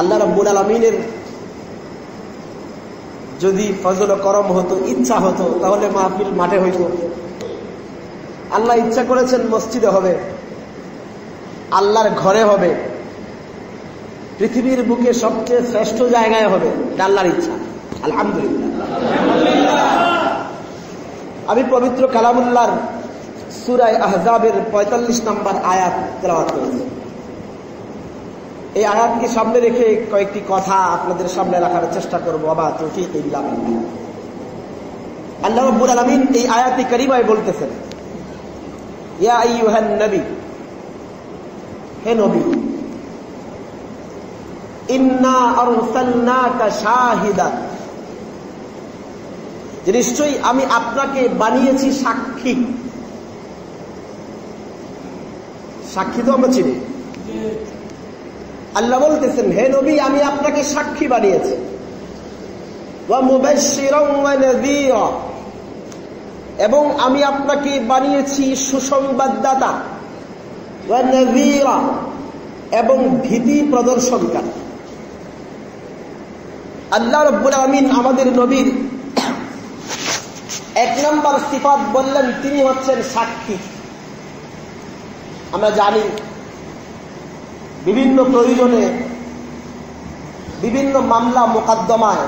আল্লাহ রব্বুল আলমিনের যদি ফজল করম হতো, ইচ্ছা হতো, তাহলে মাহফিল মাঠে হইত। আল্লাহ ইচ্ছা করেছেন মসজিদে হবে, আল্লাহর ঘরে হবে, পৃথিবীর বুকে সবচেয়ে শ্রেষ্ঠ জায়গায় হবে আল্লাহর ইচ্ছা। আলহামদুলিল্লাহ। আমি পবিত্র কালামুল্লাহর সুরায় আহজাবের পঁয়তাল্লিশ নম্বর আয়াত তেলাওয়াত করেছি। এই আয়াতকে সামনে রেখে কয়েকটি কথা আপনাদের সামনে রাখার চেষ্টা করব। আবার তৌফিক ইল্লাহ আল্লাহ রব্বুল আলমিন এই আয়াতি করিমায় বলতেছেন, ইয়া আইয়ুহান নবী, হে নবী, ইন্না আরসালনাকা শাহিদা নিশ্চয়ই আমি আপনাকে বানিয়েছি সাক্ষী। সাক্ষী তো আমরা চিনি। আল্লাহ বলতেছেন, হে নবী, আমি আপনাকে সাক্ষী বানিয়েছি। এবং আমি আপনাকে বানিয়েছি সুসংবাদদাতা। এবং ভীতি প্রদর্শনকারী। আল্লাহ রব্বুল আমিন আমাদের নবীর এক নম্বর সিফাত বললেন, তিনি হচ্ছেন সাক্ষী। আমরা জানি বিভিন্ন প্রয়োজনে, বিভিন্ন মামলা মোকদ্দমায়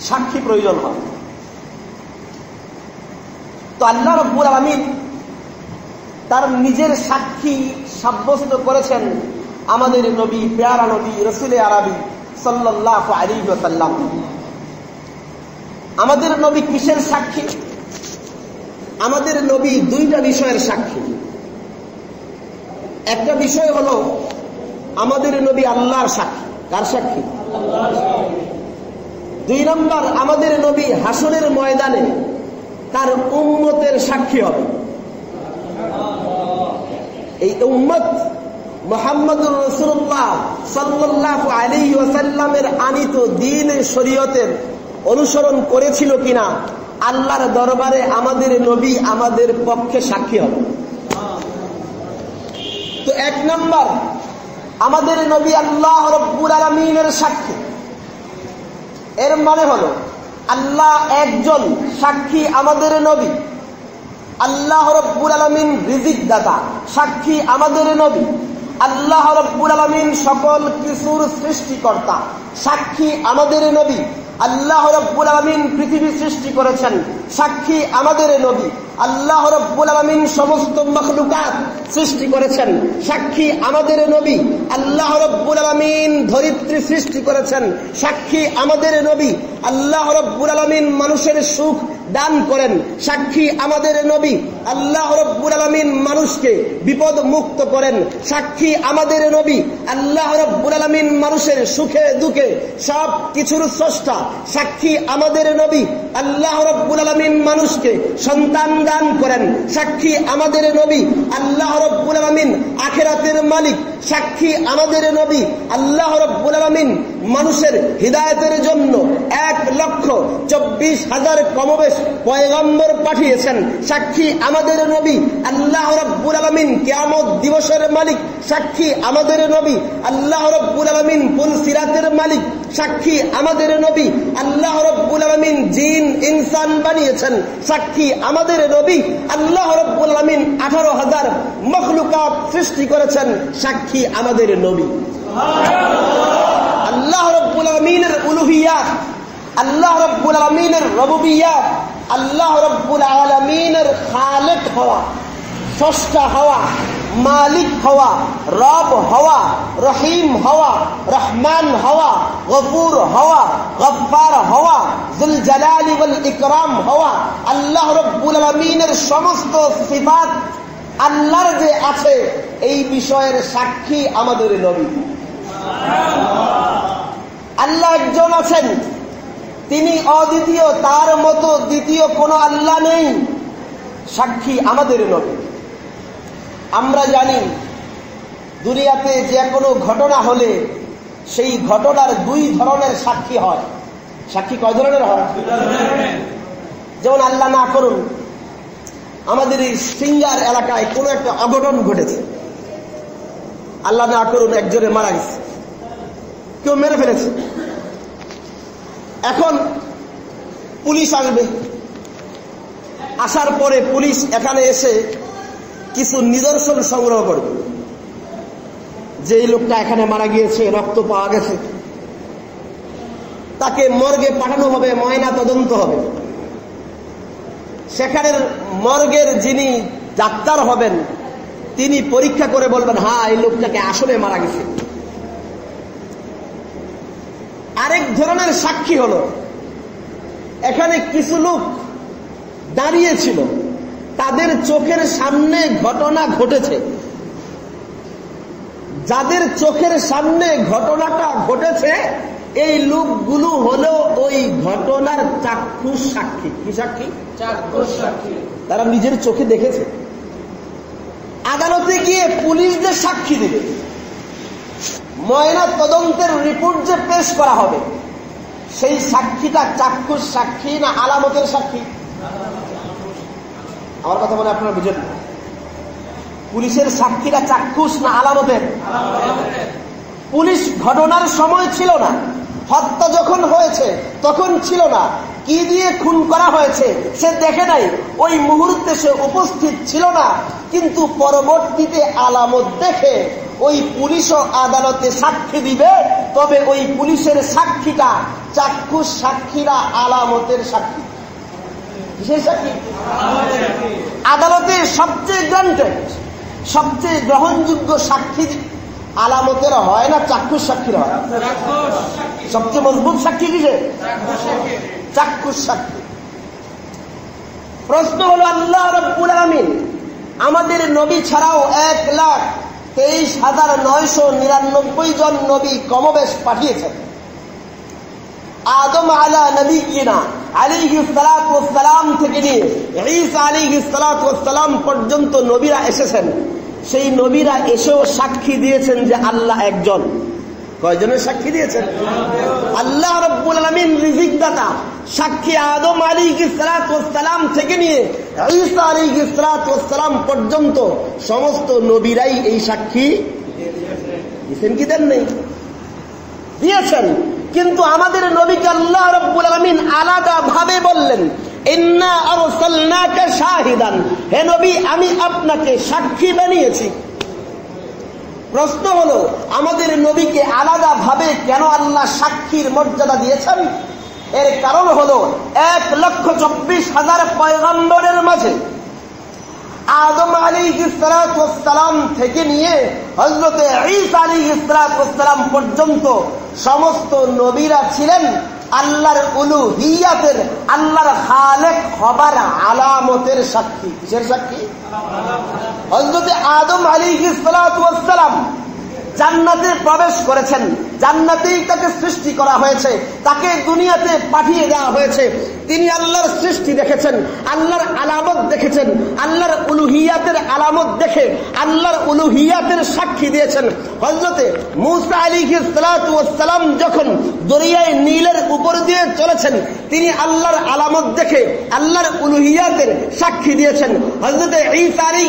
সাক্ষী প্রয়োজন হয়। তো আল্লাহ রব্বুল আলমিন তার নিজের সাক্ষী সাব্যস্ত করেছেন আমাদের নবী, পেয়ারা নবী, রসুল আরবি সাল্লাহ আলী সাল্লাম আমাদের নবী কিসের সাক্ষী? আমাদের নবী দুইটা বিষয়ের সাক্ষী। একটা বিষয় হলো, আমাদের নবী আল্লাহর সাক্ষী। কার সাক্ষী? দুই নম্বর, আমাদের নবী হাসনের ময়দানে তার উম্মতের সাক্ষী হবে। এই উম্মত মোহাম্মদুর রসুল্লাহ সাল্লাহ আলী ওয়াসাল্লামের আনিত দিন শরীয়তের অনুসরণ করেছিল কিনা, আল্লাহর দরবারে আমাদের নবী আমাদের পক্ষে সাক্ষী হবে। তো এক নম্বর, আমাদের নবী আল্লাহ রব্বুল আলমিনের সাক্ষী। এর মানে হলো, আল্লাহ একজন সাক্ষী আমাদের নবী। আল্লাহ রব্বুল আলমিন রিজিক দাতা সাক্ষী আমাদের নবী। আল্লাহ রব্বুল আলমিন সকল কিছুর সৃষ্টিকর্তা, সাক্ষী আমাদের নবী। আল্লাহ রব্বুল আলমিন পৃথিবী সৃষ্টি করেছেন, সাক্ষী আমাদের নবী। আল্লাহ রব্বুল আলমিন সমস্ত মখলুকাত সৃষ্টি করেছেন, সাক্ষী আমাদের নবী। আল্লাহ রব্বুল আলমিন ধরিত্রী সৃষ্টি করেছেন, সাক্ষী আমাদের নবী। আল্লাহ রব্বুল আলমিন মানুষের সুখ দান করেন, সাক্ষী আমাদের নবী। আল্লাহ রব্বুল আলমিন মানুষকে বিপদ মুক্ত করেন, সাক্ষী আমাদের নবী। আল্লাহ রব্বুল আলমিন মানুষের সুখে দুঃখে সব কিছুর স্রষ্টা। সাক্ষী আমাদের নবী আল্লাহ রব্বুল আলমিন মানুষকে সন্তান দান করেন। সাক্ষী আমাদের নবী আল্লাহ রব্বুল আলমিন আখেরাতের মালিক। সাক্ষী আমাদের নবী আল্লাহ রব্বুল আলমিন মানুষের হৃদায়তের জন্য এক লক্ষ চব্বিশ হাজার কমবেশ পয়গম্বর পাঠিয়েছেন। সাক্ষী আমাদের নবী আল্লাহ রব্বুল আলমিন কেয়ামত দিবসের মালিক। সাক্ষী আমাদের নবী আল্লাহ রব্বুল আলমিন পুল সিরাতের মালিক। সাক্ষী আমাদের নবী আল্লাহ রব্বুল আলমিন জিন, ইনসান বানিয়েছেন। সাক্ষী আমাদের নবী আল্লাহ রব্বুল আলমিন আঠারো হাজার মখলুকাত সৃষ্টি করেছেন। সাক্ষী আমাদের নবী। আল্লাহ রব্বুল আলমিনের উলুহিয়াত আল্লাহ রব্বুল আলমিনের রবুবিয়াত আল্লাহ রব্বুল আলমিনের খালেক হওয়া, স্রষ্টা হওয়া মালিক হওয়া, রব হওয়া, রহিম হওয়া, রহমান হওয়া, গফুর হওয়া গফার হওয়া জুল জালালি ইকরাম হওয়া, আল্লাহ রব্বুল আলমিনের সমস্ত সিফাত আল্লাহর যে আছে, এই বিষয়ের সাক্ষী আমাদের নবী। আল্লাহ একজন আছেন, তিনি অদ্বিতীয়, তার মতো দ্বিতীয় কোনো আল্লাহ নেই, সাক্ষী আমাদের নবী। আমরা জানি দুনিয়াতে যে কোনো ঘটনা হলে সেই ঘটনার দুই ধরনের সাক্ষী হয়। সাক্ষী কয় ধরনের হয়? যেমন আল্লাহ না করুন, আমাদের এই সিঙ্গার এলাকায় কোনো একটা অঘটন ঘটেছে। আল্লাহ না করুন একজনে মারা গেছে। কেউ মেরে ফেলেছে। এখন পুলিশ আসবে। আসার পরে পুলিশ এখানে এসে কিছু নিদর্শন সংগ্রহ করবে। যে লোকটা এখানে মারা গিয়েছে, রক্ত পাওয়া গেছে। তাকে মর্গে পাঠানো হবে, ময়না তদন্ত হবে। সেখানের মর্গের যিনি ডাক্তার হবেন, তিনি পরীক্ষা করে বলবেন হ্যাঁ এই লোকটাকে আসলে মারা গেছে। আরেক ধরনের সাক্ষী হলো। এখানে কিছু লোক দাঁড়িয়েছিল তাদের চোখের সামনে ঘটনা ঘটেছে। যাদের চোখের সামনে ঘটনাটা ঘটেছে এই লোকগুলো হলো ওই ঘটনার চাক্ষুষ সাক্ষী। কি সাক্ষী? চাক্ষুষ সাক্ষী। তারা নিজের চোখে দেখেছে। আদালতে গিয়ে পুলিশদের সাক্ষী দেবে। ময়না তদন্তের রিপোর্ট যে পেশ করা হবে সেই সাক্ষীটা চাক্ষুষ সাক্ষী না আলামতের সাক্ষী? আমার কথা বলে আপনারা বুঝেন। পুলিশের সাক্ষীরা চাক্ষুষ না আলামতের? পুলিশ ঘটনার সময় ছিল না। হত্যা যখন হয়েছে, তখন ছিল না। কি দিয়ে খুন করা হয়েছে, সে দেখে নাই। ওই মুহূর্তে সে উপস্থিত ছিল না। কিন্তু পরবর্তীতে আলামত দেখে ওই পুলিশও আদালতে সাক্ষী দিবে, তবে ওই পুলিশের সাক্ষীটা চাক্ষুষ সাক্ষীরা আলামতের সাক্ষী। আদালতে সবচেয়ে গ্রান্টেড সবচেয়ে গ্রহণযোগ্য সাক্ষী আলামতের হয় না, চাক্ষুষ সাক্ষীর হয়? সবচেয়ে মজবুত সাক্ষী কিসে? চাক্ষুষ সাক্ষী। প্রশ্ন হলো, আল্লাহ রব্বুল আলমিন আমাদের নবী ছাড়াও এক লাখ তেইশ হাজার নয়শো নিরানব্বই জন নবী কমবেশ পাঠিয়েছেন। আদম আলা নবী কিনা আলী সালাম থেকে নিয়ে ঈসা আলী সালাম পর্যন্ত নবীরা এসেছেন। সেই নবীরা এসেও সাক্ষী দিয়েছেন যে আল্লাহ একজন। কয়জনের সাক্ষী দিয়েছেন? আল্লাহ রব্বুল আলমিন রিজিক সাক্ষী আদম আলী সালাম থেকে নিয়ে ঈসা আলী সালাম পর্যন্ত সমস্ত নবীরাই এই সাক্ষী দিয়েছেন কি দেন নেই? দিয়েছেন। কিন্তু আমাদের নবীকে আল্লাহ রব্বুল আলমিন আলাদা ভাবে বললেন শাহিদান। হে নবী, আমি আপনাকে সাক্ষী বানিয়েছি। প্রশ্ন হলো, আমাদের নবীকে আলাদা ভাবে কেন আল্লাহ সাক্ষীর মর্যাদা দিয়েছেন? এর কারণ হলো, এক লক্ষ চব্বিশ হাজার পয়গম্বরের মাঝে আদম আলী ইসলাতাম থেকে নিয়ে হজরতে ঈস আলী ইসলাতাম পর্যন্ত সমস্ত নবীরা ছিলেন আল্লাহর উলু হিয়াতের আল্লাহর খালেক হবার আলামতের সাক্ষী। কিসের সাক্ষী? হজরতে আদম আলী ইসলাতাম জান্নাতে প্রবেশ করেছেন। জান্নাতেই তাকে সৃষ্টি করা হয়েছে। তাকে দুনিয়াতে পাঠিয়ে দেওয়া হয়েছে। তিনি আল্লাহর সৃষ্টি দেখেছেন, আল্লাহর আলামত দেখেছেন, আল্লাহর উলুহিয়াতের আলামত দেখে আল্লাহর উলুহিয়াতের সাক্ষী দিয়েছেন। হজরতে মুসা আলী সালাম যখন দরিয়ায় নীলের উপর দিয়ে চলেছেন, তিনি আল্লাহর আলামত দেখে আল্লাহর উলুহিয়াতের সাক্ষী দিয়েছেন। হজরতে ঈসা আলী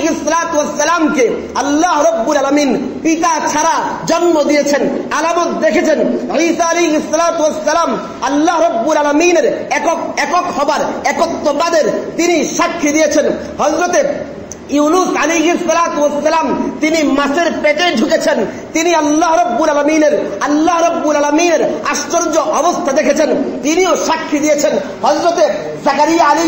সালামকে আল্লাহ রব্বুল আলমিন পিতা ছাড়া জন্ম দিয়েছেন, আলামত দেখেছেন। আল্লাহ রব্বুল আলমিনের একক একক হবার, একত্ববাদের তিনি সাক্ষী দিয়েছেন। হজরতে ইউনুস আলী সালাম, তিনি মাছের পেটে ঢুকেছেন। তিনি আল্লাহ রব্বুল আলমিনের, আল্লাহ রব্বুল আলমিনের আশ্চর্য অবস্থা দেখেছেন। তিনিও সাক্ষী দিয়েছেন হজরতে জাকারিয়া আলী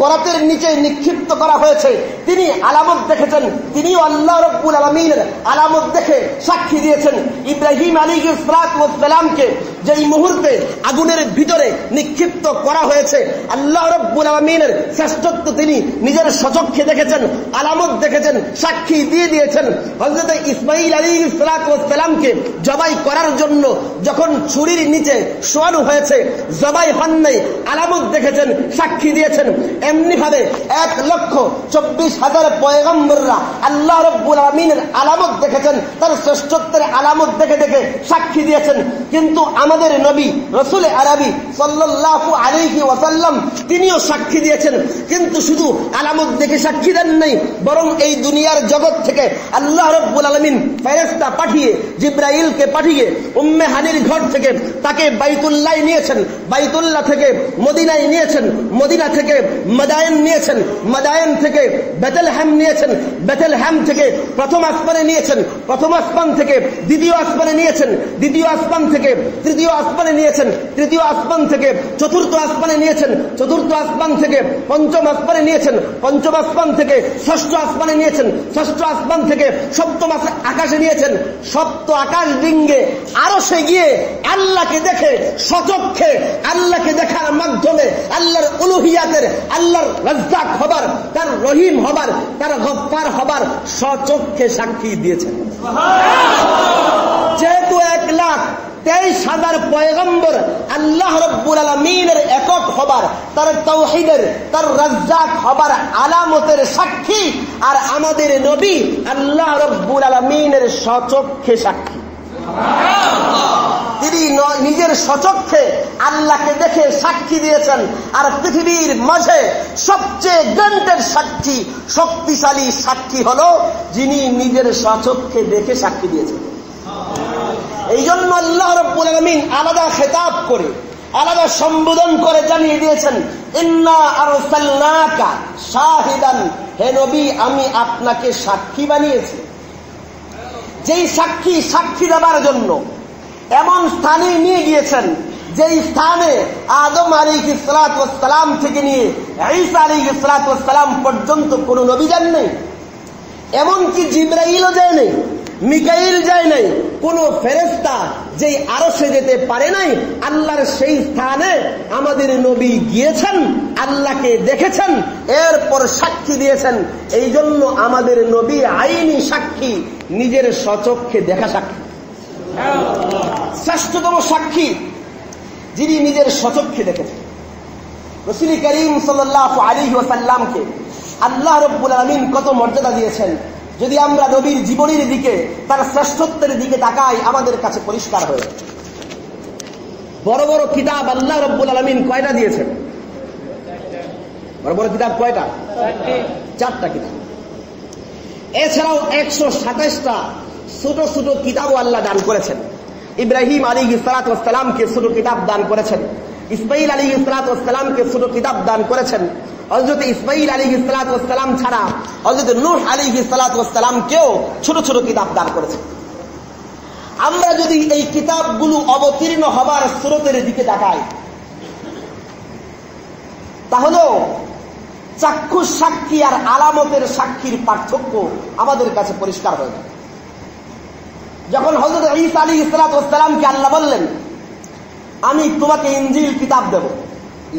করাতের নিচে নিক্ষিপ্ত করা হয়েছে। তিনি আলামত দেখেছেন, তিনিও আল্লাহ রব্বুল আলমিনের আলামত দেখে সাক্ষী দিয়েছেন। ইব্রাহিম আলী সালামকে যেই মুহূর্তে আগুনের ভিতরে নিক্ষিপ্ত করা হয়েছে, আল্লাহ রব্বুল আলমিনের শ্রেষ্ঠত্ব তিনি নিজের সচক্ষে দেখেছেন, আলামত দেখেছেন, সাক্ষী দিয়ে দিয়েছেন। হজরত ইসমাইল আলী সালামকে জবাই করার জন্য যখন ছুরির নিচে শোয়ানো হয়েছে, জবাই হন নাই, আলামত দেখেছেন, সাক্ষী দিয়েছেন। এমনি ভাবে এক লক্ষ চব্বিশ হাজার পয়গম্বররা আল্লাহ রব্বুল আলমিনের আলামত দেখেছেন, তার শ্রেষ্ঠত্বের আলামত দেখে দেখে সাক্ষী দিয়েছেন। কিন্তু আমাদের নবী রসুল আরবি সাল্লাহ আলিহি ওয়াসাল্লাম তিনিও সাক্ষী দিয়েছেন। কিন্তু শুধু আলামত দেখে সাক্ষী দেন নাই, বরং এই দুনিয়ার জগৎ থেকে আল্লাহ রব্বুল আলমিন ফেরেস্তা পাঠিয়ে, জিব্রাইলকে পাঠিয়ে, উম্মে হানির ঘর থেকে তাকে বাইতুল্লাহ নিয়েছেন। বাইতুল্লাহ থেকে মদিনায় নিয়েছেন, মদিনা থেকে মাদায়ন নিয়েছেন, মাদায়ন থেকে বেতেল হ্যাম নিয়েছেন বেতেল হ্যাম থেকে প্রথম আসমানে নিয়েছেন, প্রথম আসমান থেকে দ্বিতীয় আসমানে নিয়েছেন, দ্বিতীয় আসমান থেকে তৃতীয় আসমানে নিয়েছেন, তৃতীয় আসমান থেকে চতুর্থ আসমানে নিয়েছেন, চতুর্থ আসমান থেকে পঞ্চম আসমানে নিয়েছেন, পঞ্চম আসমান থেকে ষষ্ঠ আসমানে নিয়েছেন ষষ্ঠ আসমান থেকে সপ্তম আকাশে নিয়েছেন সপ্ত আকাশ ডিঙ্গে আরও সে গিয়ে আল্লাহকে দেখে সচক্ষে আল্লাহকে দেখার মাধ্যমে আল্লাহর উলুহিয়াতের আল্লাহর রাজ্জাক হবার তার রহিম হবার তার গফার হবার সচক্ষে সাক্ষী দিয়েছেন। যেহেতু এক লাখ তেইশ হাজার পয়গম্বর আল্লাহ রব্বুল আলমিনের একক হবার, তার তৌহিদের, তার রাজ্জাক হবার আলামতের সাক্ষী আর আমাদের নবী আল্লাহ রব্বুল আলমিনের সচক্ষে সাক্ষী। তিনি নিজের সচক্ষে আল্লাহকে দেখে সাক্ষী দিয়েছেন আর পৃথিবীর মাঝে সবচেয়ে গ্রান্টের সাক্ষী, শক্তিশালী সাক্ষী হলো যিনি নিজের সচক্ষে দেখে সাক্ষী দিয়েছেন। এই জন্য আল্লাহ রব্বুল আলমিন আলাদা খেতাব করে, আলাদা সম্বোধন করে জানিয়ে দিয়েছেন শাহিদান। হে নবী, আমি আপনাকে সাক্ষী বানিয়েছি। যেই সাক্ষী সাক্ষী দেবার জন্য এমন স্থানে নিয়ে গিয়েছেন, যেই স্থানে আদম আলী ইসলাতাম থেকে নিয়ে ঈসা আলী ইসলাতাম পর্যন্ত কোন নবী যান নেই। এমনকি জিব্রাইলও যায় নাই। মিকাইল যায় নাই। কোন ফেরেস্তা যেই আরও সে যেতে পারে নাই, আল্লাহর সেই স্থানে আমাদের নবী গিয়েছেন, আল্লাহকে দেখেছেন, এরপর সাক্ষী দিয়েছেন। এই জন্য আমাদের নবী আইনি সাক্ষী, নিজের সচক্ষে দেখা সাক্ষী। শ্রেষ্ঠতম সাক্ষী যিনি নিজের সচক্ষে দেখেছেন। রসুল করিম সাল্লাহ আলী ওসাল্লামকে আল্লাহ রব্বুল আলমিন কত মর্যাদা দিয়েছেন। যদি আমরা নবীর জীবনীর দিকে তার শ্রেষ্ঠত্বের দিকে তাকাই আমাদের কাছে পরিষ্কার হয়ে বড় বড় কিতাব আল্লাহ রব্বুল আলমিন কয়টা দিয়েছেন? বড় বড় কিতাব কয়টা? চারটা। কিতাব। এছাড়াও একশো সাতাশটা ছোট ছোট কিতাবও আল্লাহ দান করেছেন। ইব্রাহিম আলী ইসলাতামকে ছোট কিতাব দান করেছেন। ইসমাইল আলী ইসলাতামকে ছোট কিতাব দান করেছেন। হজরত ইসমাইল আলী ইসলাতাম ছাড়া হজরত নূহ আলী ইসলাতামকেও ছোট ছোট কিতাব দান করেছে। আমরা যদি এই কিতাবগুলো অবতীর্ণ হবার স্রোতের দিকে তাকাই, তাহলেও চাক্ষুষ সাক্ষী আর আলামতের সাক্ষীর পার্থক্য আমাদের কাছে পরিষ্কার হয়ে যায়। যখন হজরত ঈসা আলী ইসলাতামকে আল্লাহ বললেন, আমি তোমাকে ইঞ্জিল কিতাব দেব।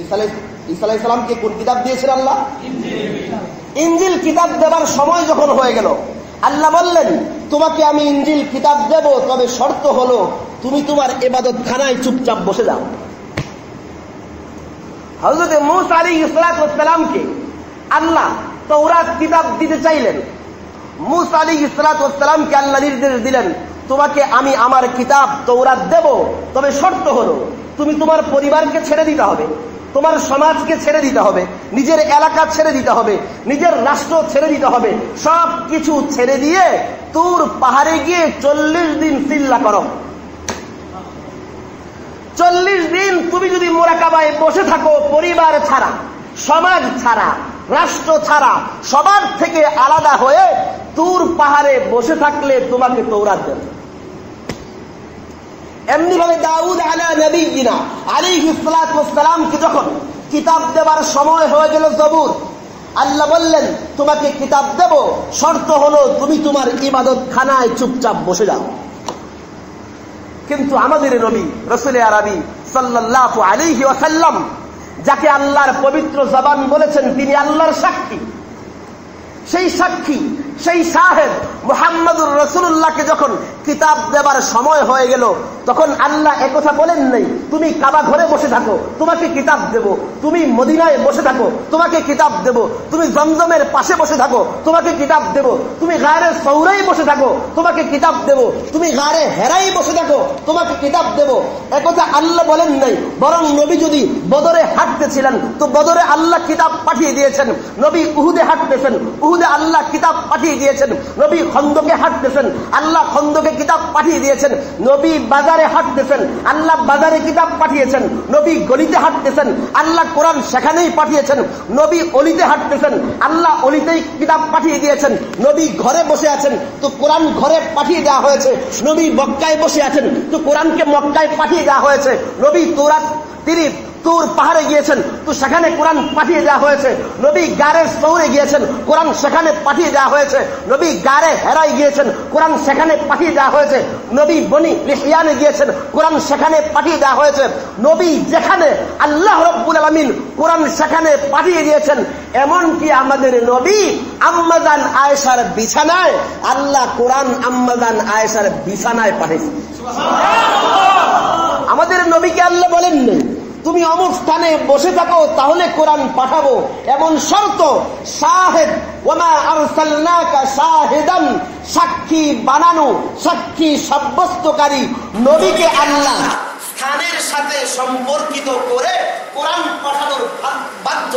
ঈসা আলাহ ইসলামকে কোন কিতাব দিয়েছেন আল্লাহ? ইঞ্জিল কিতাব দেবার সময় যখন হয়ে গেল, আল্লাহ বললেন, তোমাকে আমি ইঞ্জিল কিতাব দেব, তবে শর্ত হলো তুমি তোমার এবাদত খানায় চুপচাপ বসে যাও। হজরত মুস আলী ইসলাতামকে আল্লাহ তৌরাত কিতাব দিতে চাইলেন। মুস আলী ইসলাতামকে আল্লাহ নির্দেশ দিলেন তোমাকে আমি আমার কিতাব তৌরাত দেব। তবে শর্ত হলো, তুমি তোমার পরিবারকে ছেড়ে দিতে হবে, তোমার সমাজকে ছেড়ে দিতে হবে, নিজের এলাকা ছেড়ে দিতে হবে, নিজের রাষ্ট্র ছেড়ে দিতে হবে সব কিছু ছেড়ে দিয়ে তুর পাহাড়ে গিয়ে চল্লিশ দিন চিল্লা করো। চল্লিশ দিন তুমি যদি মোরাকাবায় বসে থাকো, পরিবার ছাড়া, সমাজ ছাড়া, রাষ্ট্র ছাড়া, সবার থেকে আলাদা হয়ে তুর পাহাড়ে বসে থাকলে তোমাকে তৌরাত দেবে। এমনি ভাবে দাউদ আলা নবী আলী ইসলাতামকে যখন কিতাব দেবার সময় হয়ে গেল জবুর, আল্লাহ বললেন, তোমাকে কিতাব দেব, শর্ত হলো তুমি তোমার ইবাদত খানায় চুপচাপ বসে যাও। কিন্তু আমাদের নবী রসুল আরবি সাল্লাহ আলিহি ওয়াসাল্লাম, যাকে আল্লাহর পবিত্র জবান বলেছেন, তিনি আল্লাহর সাক্ষী। সেই সাক্ষী সেই সাহেব মোহাম্মদুর রসুল্লাহকে যখন কিতাব দেবার সময় হয়ে গেল, তখন আল্লাহ একথা বলেন নাই, তুমি কাবা ঘরে বসে থাকো, তোমাকে কিতাব দেব, তুমি মদিনায় বসে থাকো, তোমাকে কিতাব দেব, তুমি জমজমের পাশে বসে থাকো, তোমাকে কিতাব দেব, তুমি গায়ের সৌরাই বসে থাকো, তোমাকে কিতাব দেব, তুমি গাড়ে হেরাই বসে থাকো, তোমাকে কিতাব দেব। একথা আল্লাহ বলেন নাই, বরং নবী যদি বদরে হাঁটতেছিলেন, তো বদরে আল্লাহ কিতাব পাঠিয়ে দিয়েছেন, নবী উহুদে হাঁটতেছেন, উহুদে আল্লাহ কিতাব পাঠিয়ে দিয়েছেন। নবী খন্দকে হাঁটতেছেন আল্লাহ খন্দকে কিতাব পাঠিয়ে দিয়েছেন। নবী বাজারে হাঁটতেছেন আল্লাহ বাজারে কিতাব পাঠিয়েছেন। নবী গলিতে হাঁটতেছেন আল্লাহ কোরআন সেখানেই পাঠিয়েছেন। নবী অলিতে হাঁটতেছেন আল্লাহ অলিতেই কিতাব পাঠিয়ে দিয়েছেন। নবী ঘরে বসে আছেন। তো কোরআন ঘরে পাঠিয়ে দেওয়া হয়েছে। নবী মক্কায় বসে আছেন। তো কোরআনকে মক্কায় পাঠিয়ে দেওয়া হয়েছে। নবী তোরাত তিনি তুর পাহাড়ে গিয়েছেন তো সেখানে কোরআন পাঠিয়ে দেওয়া হয়েছে। নবী গারে সৌরে গিয়েছেন কোরআন সেখানে পাঠিয়ে দেওয়া হয়েছে। নবী গারে হেরাই গিয়েছেন কোরআন সেখানে পাঠিয়ে দেওয়া হয়েছে। নবী বনি লিহিয়ানে গিয়েছেন কোরআন সেখানে পাঠিয়ে দেওয়া হয়েছে। নবী যেখানে আল্লাহ রব্বুল আলমিন কোরআন সেখানে পাঠিয়ে দিয়েছেন। এমনকি আমাদের নবী আম্মাদান আয়েশার বিছানায় আল্লাহ কোরআন আম্মাদান আয়েশার বিছানায় পাঠিয়েছে আমাদের নবীকে আল্লাহ বলেন নেই তুমি অমুক স্থানে বসে থাকো, তাহলে কোরআন পাঠাবো। এমন শর্ত, শাহেদ, ওমা আরসালনাকা শাহিদান, সাক্ষী বানানো, সাক্ষী সাব্যস্তকারী নবীকে আল্লাহ স্থানের সাথে সম্পর্কিত করে কোরআন পাঠানোর বাধ্য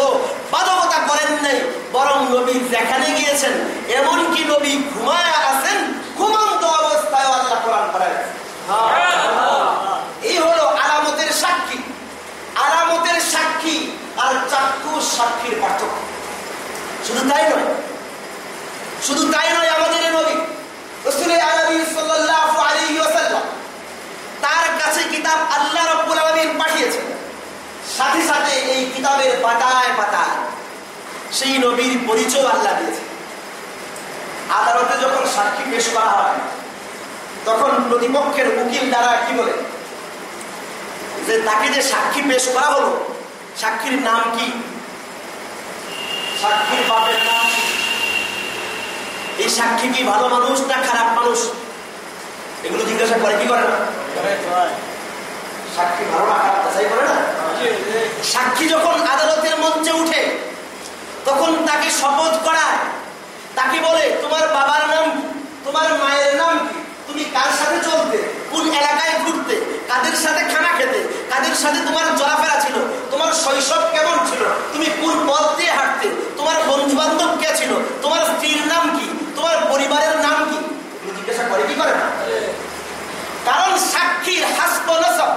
বাধকতা করেন নাই, বরং নবী যেখানে গিয়েছেন, এমনকি নবী ঘুমায় আছেন, ঘুমন্ত অবস্থায় আল্লাহ কোরআন পাঠায় এই হলো আলামতের সাক্ষী আলামতের সাক্ষী আর চাক্ষুষ সাক্ষীর পার্থক্য। শুধু তাই নয়, শুধু তাই নয় আমাদের নবী তার কাছে কিতাব আল্লাহ রব্বুল আলামিন পাঠিয়েছেন। সাথে সাথে এই কিতাবের পাতায় পাতায় সেই নবীর পরিচয় আল্লাহ দিয়েছে আদালতে যখন সাক্ষী পেশ করা হয়, তখন প্রতিপক্ষের উকিল দ্বারা কি বলে? যে তাকে যে সাক্ষী পেশ করা হলো, সাক্ষীর নাম কি? সাক্ষীর বাপের নাম এই সাক্ষী কি ভালো মানুষ না খারাপ মানুষ? এগুলো জিজ্ঞাসা করে, কি করে না? সাক্ষী ভালো না খারাপ, যাচাই করে না? সাক্ষী যখন আদালতের মঞ্চে উঠে, তখন তাকে শপথ করায়। তাকে বলে, তোমার বাবার নাম, তোমার মায়ের নাম কি? তুমি কার সাথে চলতে? কোন এলাকায় ঘুরতে? কাদের সাথে খানা সাথে তোমার চলাফেরা ছিল। তোমার শৈশব কেমন ছিল? তুমি কোন পথ দিয়ে হাঁটতে? তোমার বন্ধু বান্ধব কে ছিল? তোমার স্ত্রীর নাম কি? তোমার পরিবারের নাম কি? জিজ্ঞাসা করে কি করে না? কারণ সাক্ষীর হাসপনসব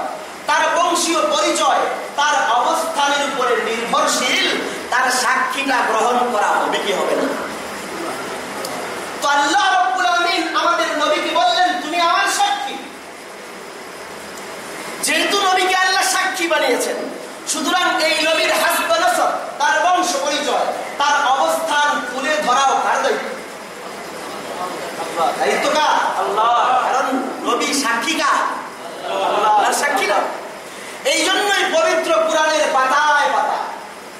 তার বংশীয় পরিচয়, তার অবস্থানের উপরে নির্ভরশীল, তার সাক্ষীটা গ্রহণ করা হবে কি হবে না? আমাদের নবীকে বললেন, তুমি আমার সাক্ষী। যেহেতু নবীকে আল্লাহ সাক্ষী বানিয়েছেন? সুতরাং এই নবীর তার বংশ পরিচয় তার অবস্থান তুলে ধরাও কার দায়িত্ব? দায়িত্ব কার? কারণ নবী সাক্ষী কার? সাক্ষী না এই জন্যই পবিত্র কোরআনের পাতায় পাতায়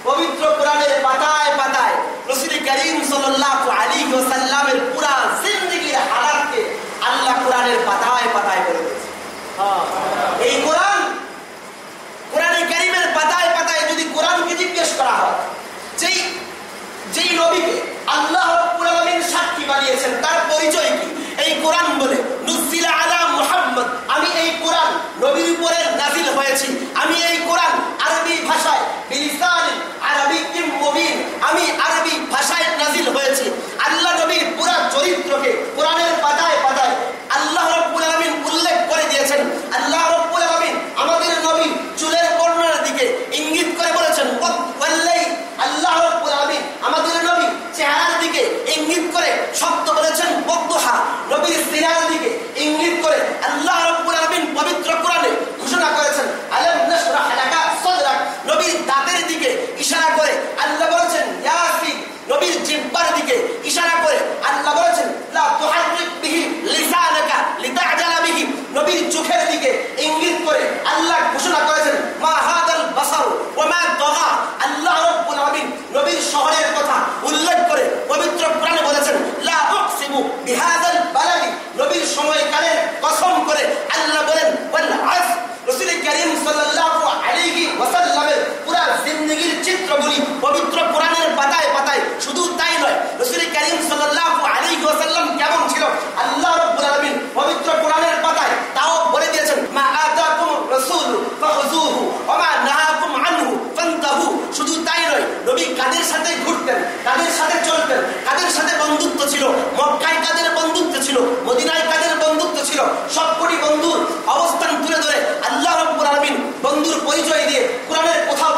পবিত্র কোরআনের পাতায় পাতায় রসুল করিম আলাইহি ওয়াসাল্লামের পুরা জিন্দেগীর হালাতকে আল্লাহ কোরআনের পাতায় পাতায় বলে দিয়েছে এই কোরআন কোরআনে করিমের পাতায় পাতায় যদি কোরআনকে জিজ্ঞেস করা হয় যেই যেই নবীকে আল্লাহ রাব্বুল সাক্ষী বানিয়েছেন, তার পরিচয় কি? এই কোরআন বলে নুসিলা আলা মুহাম্মদ আমি এই কোরআন নবীর উপরে নাজিল হয়েছি। আমি এই কোরআন আরবি ভাষায়, বিলিসান আরবি কিম মুবিন আমি আরবি ভাষায় নাজিল হয়েছি। আল্লাহ নবীর পুরা চরিত্রকে কোরআনের পাতায় পাতায় আল্লাহ রাব্বুল আলামিন উল্লেখ করে দিয়েছেন আল্লাহ রাব্বুল আলামিন আমাদের নবী চুলের বর্ণনার দিকে ইঙ্গিত করে বলেছেন ওয়াল্লাই আল্লাহ রাব্বুল আলামিন আমাদের নবী চেহারার দিকে ইঙ্গিত করে শব্দ বলেছেন বদ্দোহা নবীর সিরার দিকে ইঙ্গিত করে আল্লাহ রাব্বুল আলামিন পবিত্র কোরআনে ঘোষণা করেছেন নাশরাহ লাকা নবীর দাঁতের দিকে ইশারা করে আল্লাহ বলেছেন নবীর জিহ্বার দিকে ইশারা করে আল্লাহ বলেছেন, লা তুহাররিক বিহি লিসানাকা বিহি। নবীর চোখের দিকে ইঙ্গিত করে আল্লাহ ঘোষণা করেছেন, মা হাদাল বাসার ওয়া মা আল্লাহ রাব্বুল আলামিন নবীর শহরের কথা উল্লেখ করে পবিত্র কোরআনে ইসমু বিহাদাল বালাদি নবীর সময়কালে কসম করে আল্লাহ বলেন, ওয়াল আজ রসুল করিম সাল্লাল্লাহু আলাইহি ওয়াসাল্লামের পুরা জিন্দেগির চিত্রগুলি পবিত্র ছিল, মক্কায় কাদের বন্ধুত্ব ছিল, মদিনায় কাদের বন্ধুত্ব ছিল, সবকটি বন্ধুর অবস্থান তুলে ধরে আল্লাহ রব্বুল আলমিন বন্ধুর পরিচয় দিয়ে কোরআনের কোথাও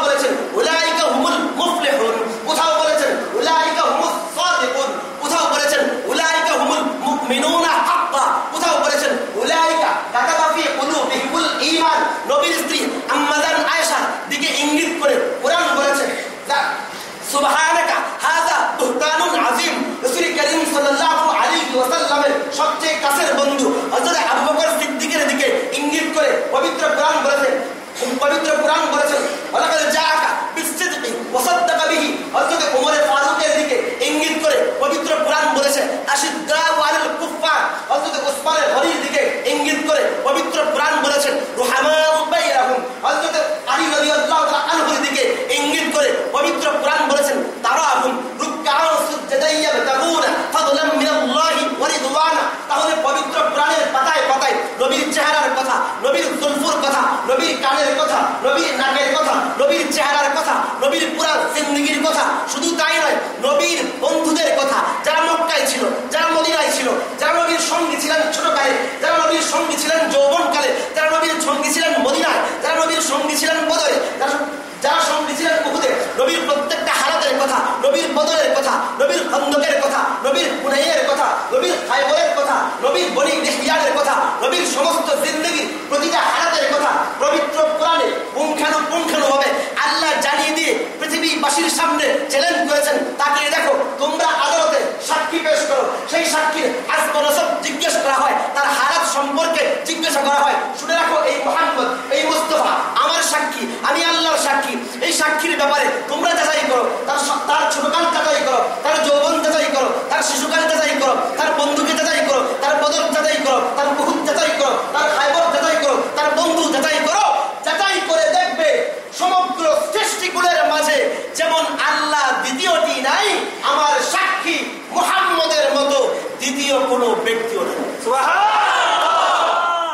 কথা, নবীর জুলফুর কথা, নবীর কানের কথা, নবীর নাকের কথা, নবীর চেহারার কথা, নবীর পুরা জিন্দগির কথা, শুধু তাই নয়, নবীর বন্ধুদের কথা, যারা মক্কায় ছিল, যারা মদিনায় ছিল, যারা নবীর সঙ্গী ছিলেন ছোট ছোটকালে, যারা নবীর সঙ্গী ছিলেন যৌবনকালে, যারা নবীর সঙ্গী ছিলেন মদিনায়, যারা নবীর সঙ্গী ছিলেন বদরে, যারা সঙ্গী ছিলেন বহুদে নবীর প্রত্যেকটা হালাতের কথা, নবীর বদরের কথা, নবীর খন্দকের কথা, নবীর হুনাইয়ের কথা, নবীর খাইবরের কথা, নবীর বনি ইহতিয়ারের কথা, নবীর সমস্ত জিন্দগির প্রতিটা হালাতের কথা, পবিত্র কোরআনে পুঙ্খানু ভাবে আল্লাহ জানিয়ে দিয়ে পৃথিবীবাসীর সামনে চ্যালেঞ্জ করেছেন। তাকে দেখো, তোমরা আদালতে সাক্ষী পেশ করো। সেই সাক্ষীর আজ সব জিজ্ঞেস করা হয়, তার হারাত সম্পর্কে জিজ্ঞাসা করা হয়। শুনে রাখো, এই মোহাম্মদ, এই মুস্তফা, আমার সাক্ষী, আমি আল্লাহর সাক্ষী। এই সাক্ষীর ব্যাপারে তোমরা যাচাই করো, তার তার ছোটকাল যাচাই করো, তার যৌবন যাচাই করো, তার শিশুকাল যাচাই করো, তার বন্ধুকে যাচাই করো, তার বদল যাচাই করো, তার বহুত যাচাই করো তার খাইবর যাচাই করো তার বন্ধু যাচাই করো যাচাই করে দেখবে সমগ্র সৃষ্টিকুলের মাঝে যেমন আল্লাহ দ্বিতীয়টি নাই আমার সাক্ষী মুহাম্মদের মতো দ্বিতীয় কোনো ব্যক্তিও নেই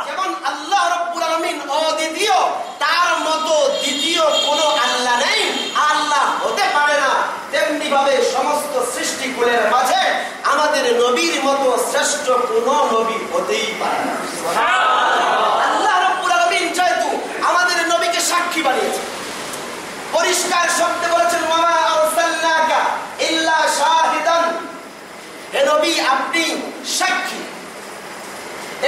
যেমন আল্লাহ রব্বুল আলমিন অদ্বিতীয় তার মতো দ্বিতীয় কোনো আল্লাহ নেই আল্লাহ হতে পারে না তেমনি ভাবে সমস্ত সৃষ্টিকুলের মাঝে আমাদের নবীর মতো শ্রেষ্ঠ কোনো নবী হতেই পারে আল্লাহ রব্বুল আলমিন যেহেতু আমাদের নবীকে সাক্ষী বানিয়েছে পরিষ্কার শব্দে বলেছেন মামা আরসালনাকা ইল্লা শাহিদান। হে নবী, আপনি সাক্ষী।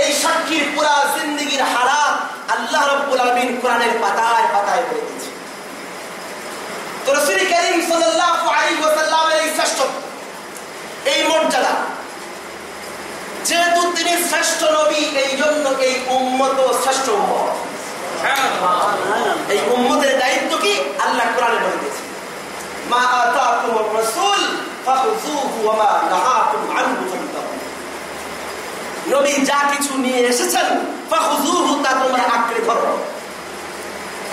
এই সাক্ষীর পুরা জিন্দগির হারাত আল্লাহ রব্বুল আলমিন কোরআনের পাতায় পাতায় করে দিয়েছে তো রসুল করিম সাল্লাল্লাহু আলাইহি ওয়াসাল্লামের এই শ্রেষ্ঠত্ব, এই মর্যাদা যেহেতু তিনি শ্রেষ্ঠ নবী, এই জন্য এই উম্মত শ্রেষ্ঠ উম্মত। এই উম্মতের দায়িত্ব কি? আল্লাহ কোরআনে বলে দিয়েছে। মা রাসূল ওয়া নাহাকুম আনহু নবী যা কিছু নিয়ে এসেছেন, ফাখুযুহু তা তোমরা আঁকড়ে ধরো।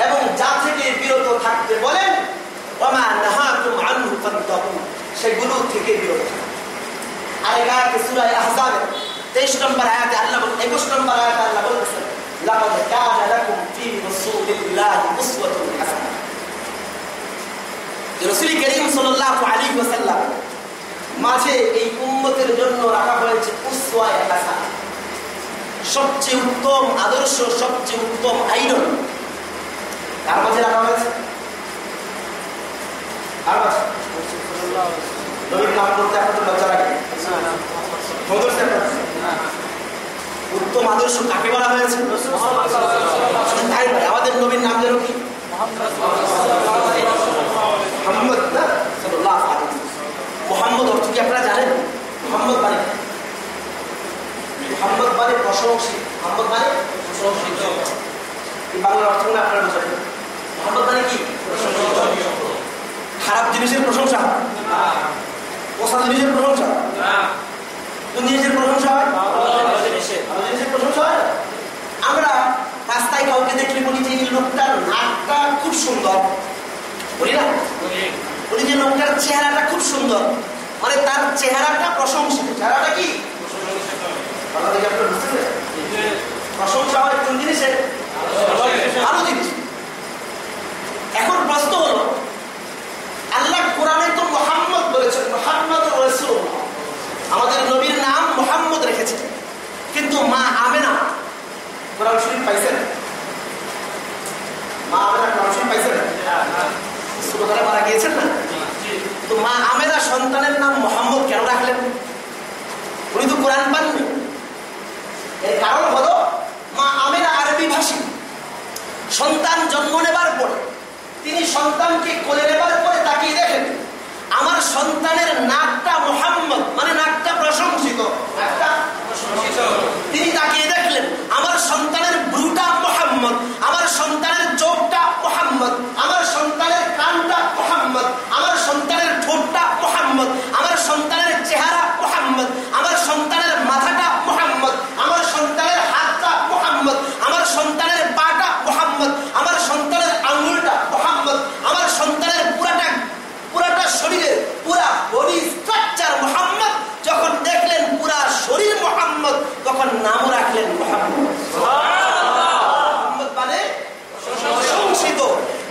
এবং যা থেকে বিরত থাকতে বলেন, ওয়া মা নাহাকুম আনহু ফান্তাহু, সেগুলো থেকে বিরত থাকো। আয়াতে সূরা আহজাব 23 নম্বর আয়াতে আল্লাহ 21 নম্বর আয়াতে আল্লাহ বলেছেন লাকাদ কানা লাকুম ফি রাসূলিল্লাহি উসওয়াতুন হাসানাহ রাসূল করিম সাল্লাল্লাহু আলাইহি ওয়াসাল্লাম মাঝে এই উম্মতের জন্য রাখা হয়েছে উসওয়ায়ে হাসানাহ সবচেয়ে উত্তম আদর্শ, সবচেয়ে উত্তম আইডল। কার মাঝে রাখা হয়েছে? কার নাম করতে আপনাদের লজ্জা লাগে মধুর উত্তম আদর্শ কাকে বলা হয়েছে? তাই আমাদের নবীর নাম যেন কি? মোহাম্মদ না? অর্থ কি আপনারা জানেন? মোহাম্মদ মানে? মোহাম্মদ মানে প্রশংসিত। মোহাম্মদ মানে প্রশংসিত। বাংলার অর্থ মানে আপনারা বোঝাবেন মোহাম্মদ মানে কি? খারাপ জিনিসের প্রশংসা। পোষা জিনিসের প্রশংসা? কোন জিনিসের প্রশংসা? হয় জিনিসের প্রশংসা? হয় আমরা রাস্তায় কাউকে দেখলে বলি যে এই লোকটার নাকটা খুব সুন্দর। বলি বলি যে লোকটার চেহারাটা খুব সুন্দর। মানে তার চেহারাটা প্রশংসিত। চেহারাটা কি? প্রশংসা হয় কোন জিনিসের? ভালো জিনিস। এখন প্রশ্ন আমাদের নবীর নাম মোহাম্মদ রেখেছে। কিন্তু মা আমেনা, কোরআন শরীফ পাইছেন? মা আমেনা কোরআন শরীফ পাইছেন? সুরতারা মারা গিয়েছেন না? তো মা আমেনা সন্তানের নাম মোহাম্মদ কেন রাখলেন? উনি তো কোরআন পাননি। এর কারণ হলো, মা আমেনা আরবি ভাষী। সন্তান জন্ম নেবার পরে তিনি সন্তানকে কোলে নেবার আমার সন্তানের নাকটা মোহাম্মদ মানে নাকটা প্রশংসিত তিনি তাকিয়ে দেখলেন, আমার সন্তানের ব্রুটা মোহাম্মদ, আমার সন্তানের চোখটা মোহাম্মদ, আমার সন্তানের কানটা মোহাম্মদ আমার সন্তানের ঠোঁটটা মোহাম্মদ আমার সন্তানের চেহারা মোহাম্মদ আমার সন্তানের মাথাটা মোহাম্মদ আমার সন্তানের হাতটা মোহাম্মদ আমার সন্তানের পাটা মোহাম্মদ আমার সন্তানের আঙুলটা মোহাম্মদ আমার সন্তানের পুরাটা পুরাটা শরীরের পুরা বডি স্ট্রাকচার মোহাম্মদ যখন দেখলেন পুরা শরীর মোহাম্মদ তখন নামও রাখলেন মোহাম্মদ। মানে প্রশংসিত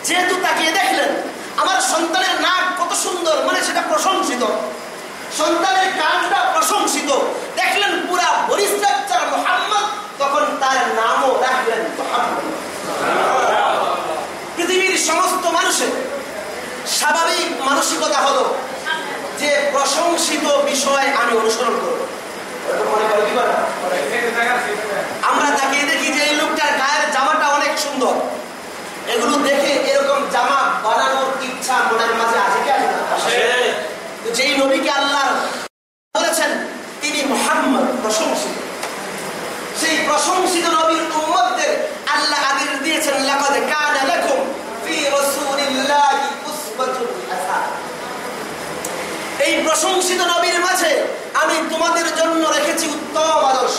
যেহেতু তাকিয়ে দেখলেন, আমার সন্তানের নাক কত সুন্দর মানে সেটা প্রশংসিত। সন্তানের কানটা প্রশংসিত। দেখলেন পুরা স্ট্রাকচার মোহাম্মদ, তখন তার নামও রাখলেন পৃথিবীর সমস্ত মানুষের স্বাভাবিক মানসিকতা হলো যে প্রশংসিত বিষয় আমি অনুসরণ করব। আমরা তাকিয়ে দেখি যে এই লোকটার গায়ের জামাটা অনেক সুন্দর। এগুলো দেখে এরকম জামা বানানোর ইচ্ছা মনের মাঝে আছে কি আছে যেই নবীকে আল্লাহ বলেছেন তিনি মোহাম্মদ প্রশংসিত। সেই প্রশংসিত নবীর উম্মতদের আল্লাহ আদির দিয়েছেন লাকাদ কানা লাকুম ফি রাসূলিল্লাহি উসওয়াতুন হাসানাহ এই প্রশংসিত নবীর মাঝে আমি তোমাদের জন্য রেখেছি উত্তম আদর্শ।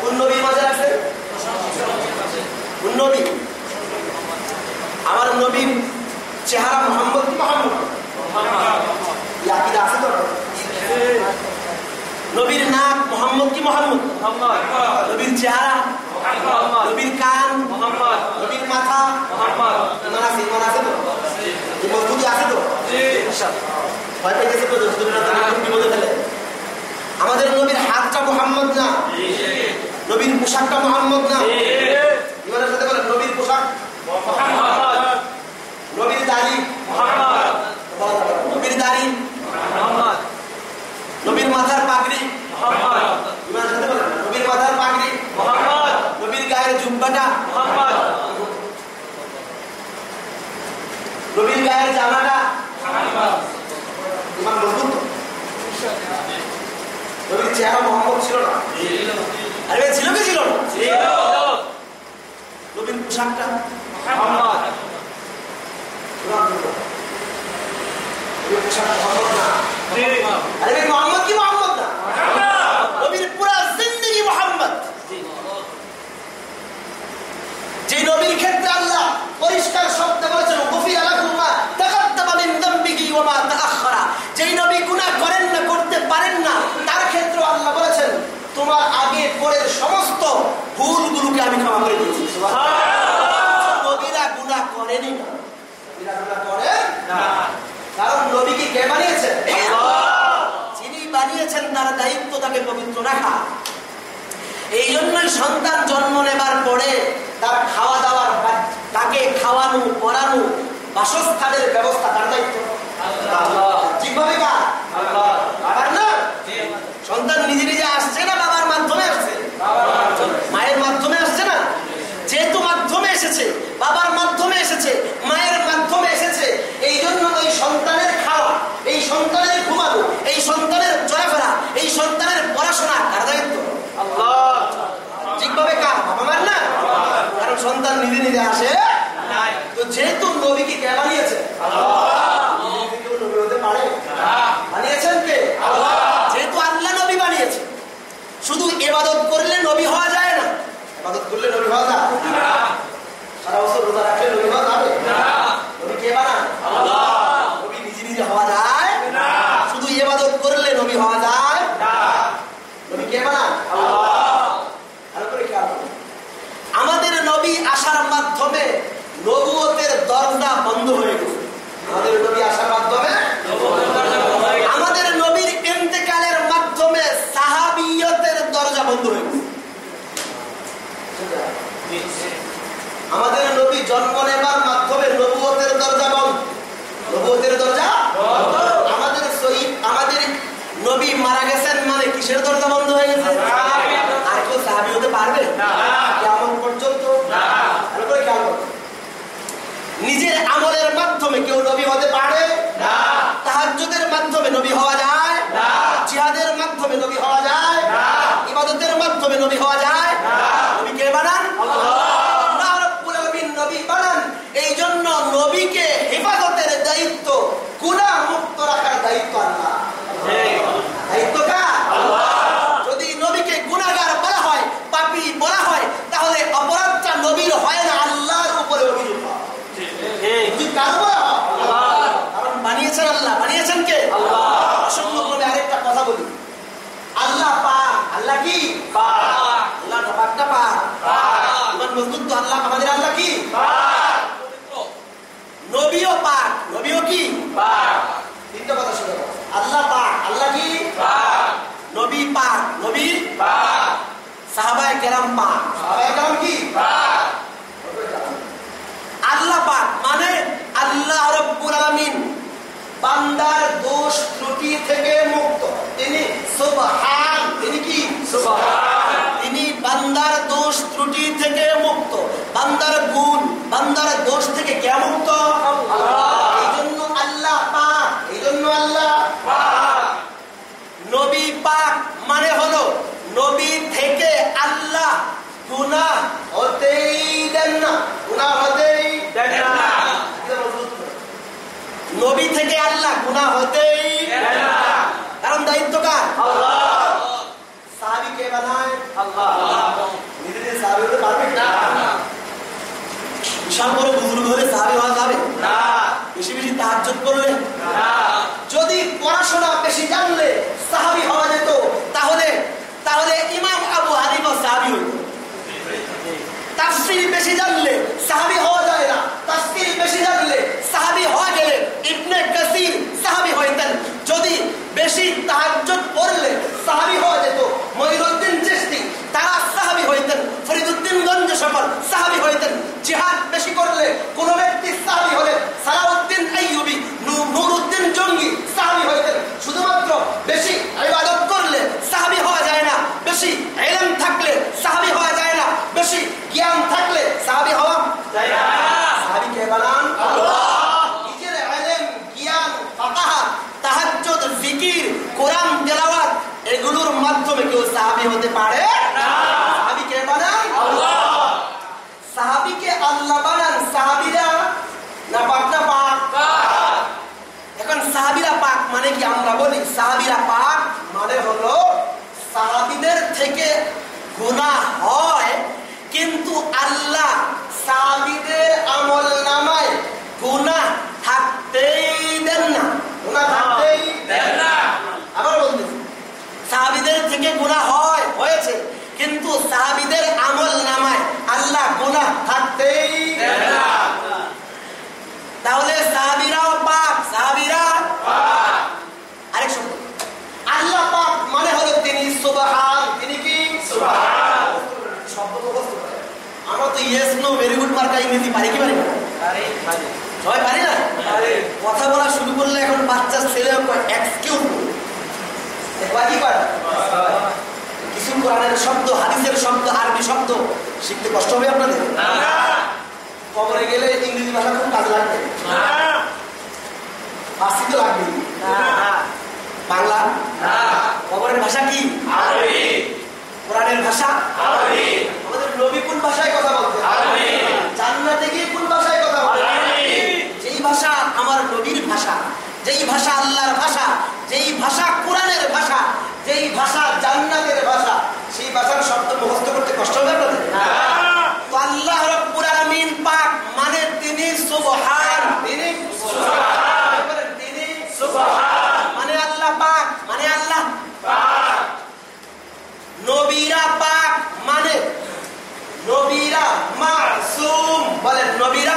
কোন নবীর মাঝে রাখছে কোন নবী? আমার নবীর চেহারা মোহাম্মদ কি মোহাম্মদ আছে তো? নবীর নাক মোহাম্মদ কি মোহাম্মদ? নবীর চেহারা? নবীর কান? নবীর মাথা? ইমান আছে ইমান আছে তো এই মজবুতি আছে তো আমাদের নবীর হাতটা মোহাম্মদ না। নবীর পোশাকটা মোহাম্মদ না। ইমানের বলেন, নবীর পোশাক নবীর দাড়ি নবীর দাড়ি নবীর মাথার পাগড়ি ইমানের সাথে বলেন, নবীর মাথার পাগড়ি নবীর গায়ের জুব্বাটা নবীর গায়ের জামাটা ইমান মজবুত তো? নবীর চেহারা মোহাম্মদ ছিল না? আরে ছিল কি ছিল না? নবীর পোশাকটা মোহাম্মদ। আরে মোহাম্মদ কি মোহাম্মদ না? নবীর পুরা জিন্দগি মোহাম্মদ। যে নবীর ক্ষেত্রে আল্লাহ পরিষ্কার শব্দ বলেছেন তাকাদ্দামা মিন যেই নবী গুনাহ করেন না, করতে পারেন না, তার ক্ষেত্রে আল্লাহ বলেছেন, তোমার আগে পরের সমস্ত ভুলগুলোকে আমি ক্ষমা করে দিয়েছি। নবীরা গুনাহ করেন দায়িত্ব তাকে পবিত্র রাখা। এই জন্যই সন্তান জন্ম নেবার পরে তার খাওয়া দাওয়ার তাকে খাওয়ানো, পড়ানো বাসস্থানের ব্যবস্থা, তার দায়িত্ব। ঠিকভাবে কার? বাবার না? সন্তান নিজে নিজে আসছে না বাবার মাধ্যমে আসছে? মায়ের মাধ্যমে আসছে না? যেহেতু মাধ্যমে এসেছে বাবার মাধ্যমে এসেছে মায়ের মাধ্যমে এসেছে এই জন্য ওই সন্তানের খাওয়া এই সন্তানের ঘুমানো এই সন্তানের চলাফেরা এই সন্তানের পড়াশোনা কার দায়িত্ব? ঠিকভাবে কার? বাবা মার না? কারণ সন্তান নিজে নিজে আসে তো যেহেতু নবীকে কে বানিয়েছে নিজে কেউ নবী হতে পারে বানিয়েছেন কে যেহেতু আল্লাহ নবী বানিয়েছে শুধু এবাদত করলে নবী হওয়া যায় না। এবাদত করলে নবী হওয়া যায়? সারা বছর রোজা রাখলে নবী হওয়া যাবে? নবী কে বানান? নবী নিজে নিজে হওয়া যায়? শুধু এবাদত করলে নবী হওয়া যায়? নবী কে বানান। আমাদের নবী আসার মাধ্যমে নবুয়তের দরজা বন্ধ হয়ে গেছে আমাদের নবী আসার মাধ্যমে আমাদের নবীর ইন্তেকালের মাধ্যমে সাহাবিয়তের দরজা বন্ধ হয়ে গেছে আমাদের নবী জন্ম নেবার মাধ্যমে নবুয়তের দরজা বন্ধ নবুয়তের দরজা আমাদের শহীদ আমাদের নবী মারা গেছেন মানে কিসের দরজা বন্ধ হয়ে গেছে আর কেউ সাহাবি হতে পারবে কেমন পর্যন্ত ভালো করে খেয়াল করো। নিজের আমলের মাধ্যমে কেউ নবী হতে পারে? তাহাজ্জুদের মাধ্যমে নবী হওয়া যায়? জিহাদের মাধ্যমে নবী হওয়া যায়? ইবাদতের মাধ্যমে নবী হওয়া যায়? নবী কে বানান? আল্লাহ। রাব্বুল আলামিন নবী বানান। এই জন্য নবীকে হেফাজতের দায়িত্ব গুনাহ মুক্ত রাখার দায়িত্ব আল্লাহ দায়িত্ব কার যদি নবীকে গুনাহগার বলা হয় পাপী বলা হয় তাহলে অপরাধটা নবীর হয় না আল্লাহর উপরে অভিযোগ হয় বুঝি কার বলা হয়? কারণ বানিয়েছেন আল্লাহ বানিয়েছেন কে অসম্ভব আরেকটা কথা বলি। আল্লাহ পাক আল্লাহ কি? আল্লাহ ইমান মজবুত তো আল্লাহ আমাদের আল্লাহ কি? নবীও পাক নবীও কি? তিনটা কথা শুনে আল্লাহ পাক আল্লাহ কি? নবী পাক নবী? সাহাবায়ে কেরাম পাক। সাহাবায়ে কেরাম কি? আল্লাহ পাক মানে আল্লাহ রব্বুল আলামিন। বান্দার দোষ ত্রুটি থেকে মুক্ত। তিনি সুবহান। তিনি কি? সুবহান। তিনি বান্দার দোষ ত্রুটি থেকে মুক্ত। বান্দার গুণ, বান্দার দোষ থেকে কে মুক্ত? এই আল্লাহ পাক, এই জন্য আল্লাহ নবী পাক মানে হলো, নবী থেকে আল্লাহ গুনাহ হতেই দেন না। গুনাহ হতেই নবী থেকে আল্লাহ গুনাহ হতেই কারণ দায়িত্ব কার? সাহাবি কে বানায়? নিজেদের সাহাবি হতে পারবে? বিশাল বড় বুজুর্গ হলে সাহাবি হওয়া যাবে? বেশি বেশি তাহাজ্জুদ করলে যদি পড়াশোনা বেশি জানলে সাহাবি হওয়া যেত তাহলে তাহলে ইমাম আবু হানিফা সাহাবি হইত। তাফসীর বেশি জানলে সাহাবি হওয়া যায় না তাফসীর বেশি জানলে সাহাবি হওয়া গেলে ইবনে কাসির সাহাবি হইতেন যদি বেশি তাহাজ্জুদ পড়লে সাহাবি হওয়া যেত মঈনুদ্দিন চিশতি, তারা সাহাবি হইতেন ফরিদুদ্দিন গঞ্জ সকল সাহাবি হইতেন। জিহাদ বেশি করলে কোন ব্যক্তি সাহাবি হলে সালাউদ্দিন আইয়ুবি, নূ- নুরউদ্দিন জঙ্গি সাহাবি হইতেন। শুধুমাত্র বেশি ইবাদত করলে সাহাবি হওয়া যায় না, বেশি ইলম থাকলে সাহাবি হওয়া যায় না, বেশি জ্ঞান থাকলে সাহাবি হওয়া সাহাবি কে বানান নিজের ইলম জ্ঞান ফাকাহা তাহাজ্জুদ জিকির কোরআন তেলাওয়াত এগুলোর মাধ্যমে কেউ সাহাবি হতে পারে? সাহাবি কে বানান সাহাবিকে আল্লাহ বানান সাহাবিরা না পাক না পাক? এখন সাহাবিরা পাক মানে কি আমরা বলি? সাহাবিরা পাক মানে হলো সাহাবিদের থেকে গুনাহ হয় কিন্তু আল্লাহ সাহাবিদের আমল নামায় গুনাহ থাকতেই দেন না। গুনাহ থাকতেই আবার বলতেছি সাহাবিদের থেকে গুনাহ হয় হয়েছে কিন্তু সাহাবিদের আমল নামায় আল্লাহ থাকতেই তাহলে সাহাবিরাও পাক সাহাবিরা আরেক শব্দ। আল্লাহ পাক মানে হলো তিনি সুবহান তিনি কি। আমরা তো ইয়েস নো ভেরি গুড মার্কা ইংরেজি পারি কি পারি না? সবাই পারি না? কথা বলা শুরু করলে এখন বাচ্চা ছেলে এক্সকিউজ কি পারে কিছু কোরআনের শব্দ হাদিসের শব্দ আরবি শব্দ শিখতে কষ্ট হবে আপনাদের? কবরে গেলে ইংরেজি ভাষা খুব কাজে লাগবে। ফার্সি তো লাগবে। বাংলা? কবরের ভাষা কি? কোরআনের ভাষা? আমাদের নবী কোন ভাষায় কথা বলতে জান্নাতে গিয়ে কোন ভাষায় কথা বলতে যেই ভাষা আমার নবীর ভাষা যেই ভাষা আল্লাহর ভাষা যেই ভাষা কোরআনের ভাষা যেই ভাষা জান্নাতের ভাষা সেই ভাষার শব্দ মুখস্থ করতে কষ্ট হবে আপনাদের তো আল্লাহ রব্বুল আলামিন পাক মানে তিনি সুবহান তিনি বলেন, তিনি মানে আল্লাহ পাক মানে আল্লাহ নবীরা পাক মানে নবীরা মাসুম বলেন নবীরা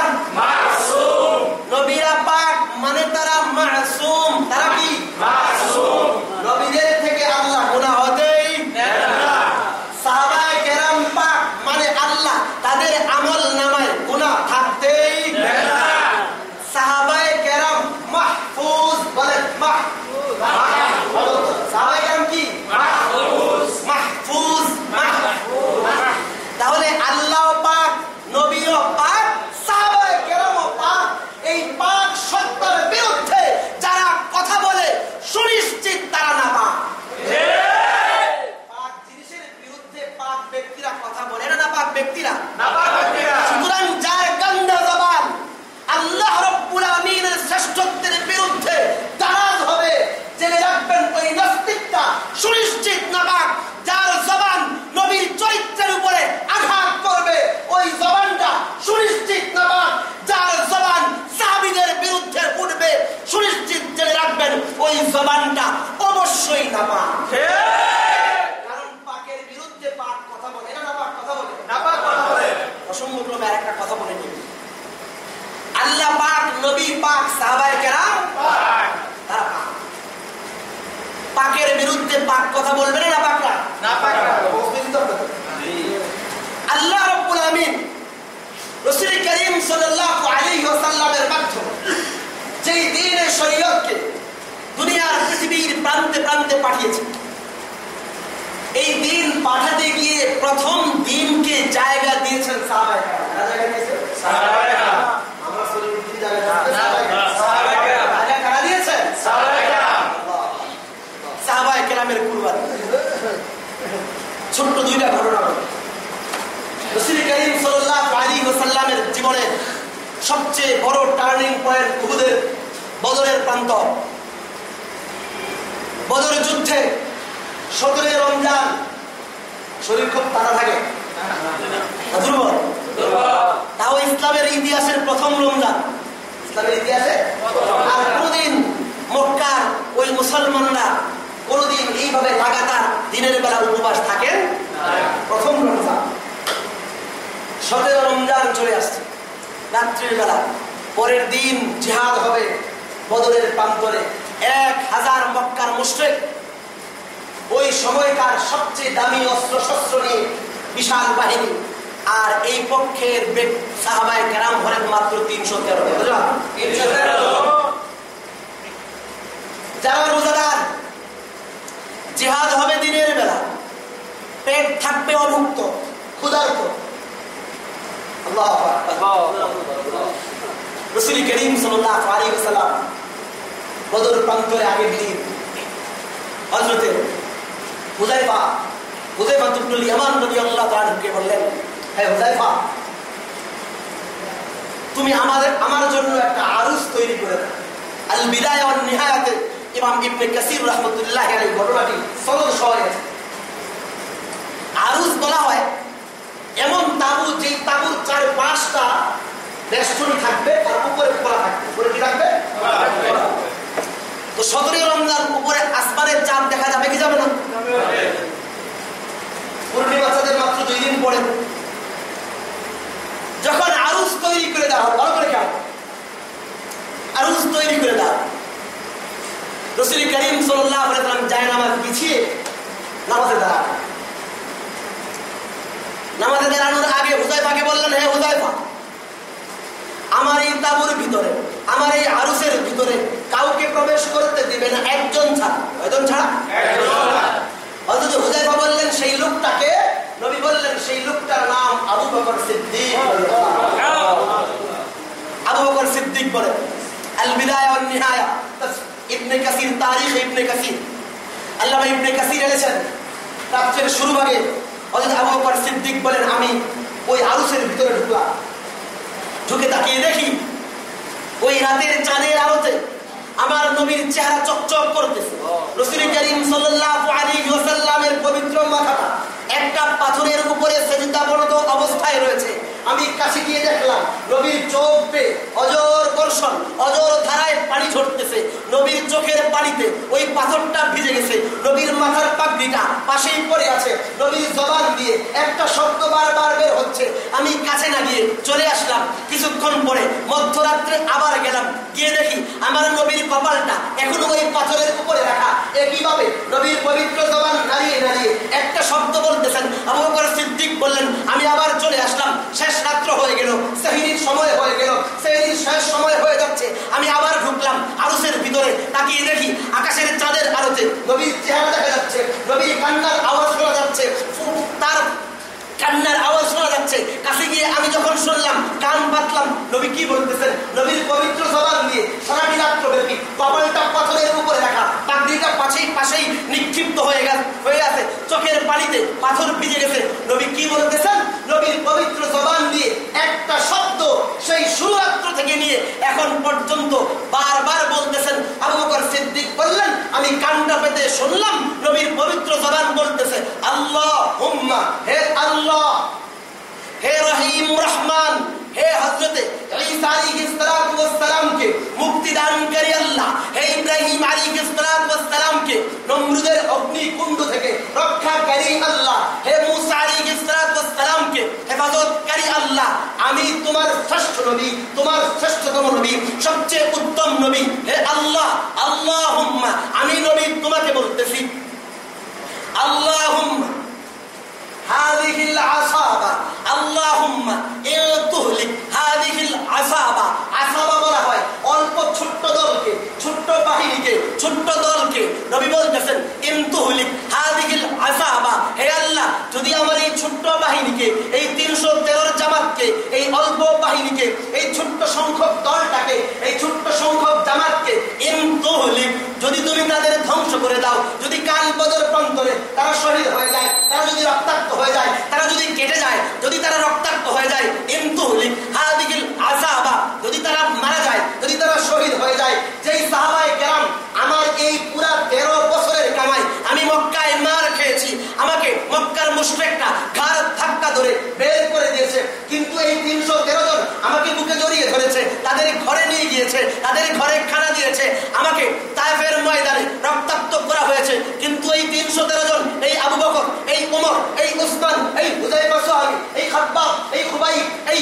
নবীরা পাক মানে তারা মাসুম। তারা কি? জিন্দাবাদ যার জবান সাহাবিদের বিরুদ্ধে উঠবে সুনিশ্চিত জেনে রাখবেন ওই জবানটা অবশ্যই নাপাক। কারণ পাকের বিরুদ্ধে পাক কথা বলে। না নাপাক কথা বলে। নাপাক কথা বলে। অসম্ভব একটা কথা বলে। আল্লাহ পাক নবী পাক সাহাবায় কেরা তারা পাক। পাকের বিরুদ্ধে পাক কথা বলবে না পাকরা না পাকরা আল্লাহ রব্বুল আমিন রাসূল করিম সাল্লাল্লাহু আলাইহি ওয়াসাল্লামের মাধ্যমে যেই দ্বীনের শরীয়তকে দুনিয়ার পৃথিবীর প্রান্তে প্রান্তে পাঠিয়েছে। এই দিন পাঠাতে গিয়ে প্রথম দিনকে জায়গা দিয়েছেন কেরাম। জায়গা দিয়েছেন আমরা শরীর দিন জায়গা সাহাবায়ে কেরাম জায়গা কারা দিয়েছেন সাহাবায়ে কেরামের কুরবানি ছোট্ট দুইটা ঘটনা বলি। রসুল করিম সাল্লাল্লাহু আলাইহি ওয়াসাল্লামের জীবনের সবচেয়ে বড় টার্নিং পয়েন্ট উহুদের বদরের প্রান্ত। বদর যুদ্ধে সতেরোই রমজান শরীর খুব তারা থাকে। দুর্বল তাও ইসলামের ইতিহাসের প্রথম রমজান। ইসলামের ইতিহাসে? আর কোনদিন মক্কার ওই মুসলমানরা কোনদিন এইভাবে লাগাতার দিনের বেলা উপবাস থাকেন? প্রথম রমজান। সতেরো রমজান চলে আসছে। রাত্রির বেলা, পরের দিন জিহাদ হবে বদরের প্রান্তরে। এক হাজার মক্কার মুশ্রেক ওই সময়কার সবচেয়ে দামি অস্ত্র শস্ত্র নিয়ে বিশাল বাহিনী আর এই পক্ষের সাহাবায়ে কেরাম হলেন মাত্র তিনশো তেরো যারা রোজাদার, জিহাদ হবে দিনের বেলা। পেট থাকবে অভুক্ত, ক্ষুধার্ত। আল্লাহ রসুল করিম সাল্লাল্লাহু আলাইহি ওয়াসাল্লাম বদর প্রান্তরে আগের দিন হযরতে হুযায়ফা হুযায়ফা ইবনুল ইয়ামান রাদিয়াল্লাহু তাআলা ঢুকে বললেন হে হুযায়ফা তুমি আমাদের আমার জন্য একটা আরুস তৈরি করে দাও। আল বিদায়া ওয়ান নিহায়াতে ইমাম ইবনে কাসির রাহমাতুল্লাহ আলাইহি ঘটনাটি সনদ শহরে আছে। আরুস বলা হয় এমন তাবু যেই তাবুর চার পাঁচটা বেষ্টনী থাকবে আর উপরে খোলা থাকবে। উপরে কি থাকবে? তো সতেরোই রমজান উপরে আসমানের চাঁদ দেখা যাবে কি যাবে না? পূর্ণিমা চাঁদের মাত্র দুই দিন পরে। যখন আরুস তৈরি করে দেওয়া ভালো করে খেয়াল। আরুস তৈরি করে দেওয়া। রসুল করিম ওয়াসাল্লাম যায় নামাজ পিছিয়ে নামাজে দাঁড়ান। নামাজে দাঁড়ানোর আগে বললেন, হে আমার এই তাবুর ভিতরে, আমার এই আরুসের ভিতরে কাউকে প্রবেশ করতে দিবে না একজন ছাড়া। ছাড়া? বললেন, সেই লোকটাকে নবী বললেন, সেই লোকটার নাম আবু বকর সিদ্দিক। আবু বকর সিদ্দিক বলে আল বিদায়া ইবনে কাসির, তারিখ ইবনে কাসির। আল্লামা ইবনে কাসির এনেছেন, রাত্রের শুরু ভাগে অথচ আবু সিদ্দিক বলেন, আমি ওই আরুসের ভিতরে ঢুকলাম। ঢুকে তাকিয়ে দেখি ওই রাতের চাঁদের আলোতে আমার নবীর চেহারা চকচক করতেছে। রসুল করিম সাল্লাল্লাহু আলাইহি ওয়াসাল্লামের পবিত্র মাথাটা একটা পাথরের উপরে সেজদাবরত অবস্থায় রয়েছে। আমি কাছে গিয়ে দেখলাম, নবীর চোখ পে অজর বর্ষণ, অজর ধারায় পানি ঝরতেছে। নবীর চোখের পানিতে ওই পাথরটা ভিজে গেছে। নবীর মাথার পাগড়িটা পাশেই পড়ে আছে। নবীর জবান দিয়ে একটা শব্দ বারবার বের হচ্ছে। আমি কাছে না গিয়ে চলে আসলাম। কিছুক্ষণ পরে মধ্যরাত্রে আবার গেলাম। গিয়ে দেখি আমার নবীর কপালটা এখনও ওই পাথরের উপরে রাখা। একইভাবে নবীর পবিত্র জবান নাড়িয়ে নাড়িয়ে একটা শব্দ বলতেছেন। আবু বকর সিদ্দিক বললেন, আমি আবার চলে আসলাম। শেষ রাত্র হয়ে গেল সেহিরির সময় হয়ে গেল সেহিরির শেষ সময় হয়ে যাচ্ছে। আমি আবার ঢুকলাম আরুসের ভিতরে, তাকিয়ে দেখি আকাশের চাঁদের আলোতে নবীর চেহারা দেখা যাচ্ছে নবীর কান্নার আওয়াজ শোনা যাচ্ছে। তার কান্নার আওয়াজ শোনা যাচ্ছে। কাছে গিয়ে আমি যখন শুনলাম, কান পাতলাম, নবী কি বলতেছেন? নবীর পবিত্র জবান দিয়ে সারাটি রাত্র ব্যাপী কপালটা পাথরের উপরে রাখা, পাগড়িটা পাশেই পাশেই নিক্ষিপ্ত হয়ে গেছে হয়ে গেছে। চোখের পানিতে পাথর ভিজে গেছে। নবী কি বলতেছেন? নবীর পবিত্র জবান দিয়ে একটা শব্দ সেই শুরুরাত্র থেকে নিয়ে এখন পর্যন্ত বারবার বলতেছেন। আবু বকর সিদ্দিক বললেন, আমি কান্না পেতে শুনলাম, নবীর পবিত্র জবান বলতেছে আল্লাহ হুম্মা হে আল্লাহ হে রহিম রহমান, হে হজরতে ঈসা আলাইহিসসালামকে মুক্তি দানকারী আল্লাহ, হে ইব্রাহিম আলাইহিসসালামকে নমরুদের অগ্নিকুণ্ড থেকে রক্ষাকারী আল্লাহ, হে মুসা আলাইহিসসালামকে হেফাজতকারী আল্লাহ, আমি তোমার শ্রেষ্ঠ নবী, তোমার শ্রেষ্ঠতম নবী, সবচেয়ে উত্তম নবী, হে আল্লাহ, আল্লাহুম্মা, আমি নবী তোমাকে বলতেছি। আল্লাহ আল্লাহুম্মা। অল্প ছোট্ট ছোট্ট বাহিনীকে ছোট্ট আল্লাহ যদি আমার এই ছোট্ট বাহিনীকে এই তিনশো তেরো জামাতকে, এই অল্প বাহিনীকে, এই ছোট্ট সংখ্যক দলটাকে, এই ছোট্ট সংখ্যক জামাতকে ইন তুহলিক যদি তুমি তাদের ধ্বংস করে দাও, যদি কাল বদর প্রান্তরে তারা শহীদ হয়ে যায়, তারা যদি রক্তাক্ত হয়ে যায়, তারা যদি কেটে যায়, যদি তারা রক্তাক্ত হয়ে যায় ইন্তু হাদিগিল আসাবা যদি তারা মারা যায়, যদি তারা শহীদ হয়ে যায়, যেই সাহাবায়ে কেরাম, আমার এই পুরা তেরো বছরের কামাই, আমি মক্কায় মার খেয়েছি, আমাকে মক্কার মুশরেকটা ঘাড় ধাক্কা ধরে বের করে দিয়েছে কিন্তু এই তিনশো তেরো জন আমাকে বুকে জড়িয়ে ধরেছে তাদের ঘরে নিয়ে গিয়েছে, তাদের ঘরে খানা দিয়েছে। আমাকে তাইফের ময়দানে রক্তাক্ত করা হয়েছে। কিন্তু এই তিনশো তেরো জন, এই আবু বকর, এই উমর এই উসমান, এই হুজাইফা সোহামি এই খাব্বাব, এই খুবাই এই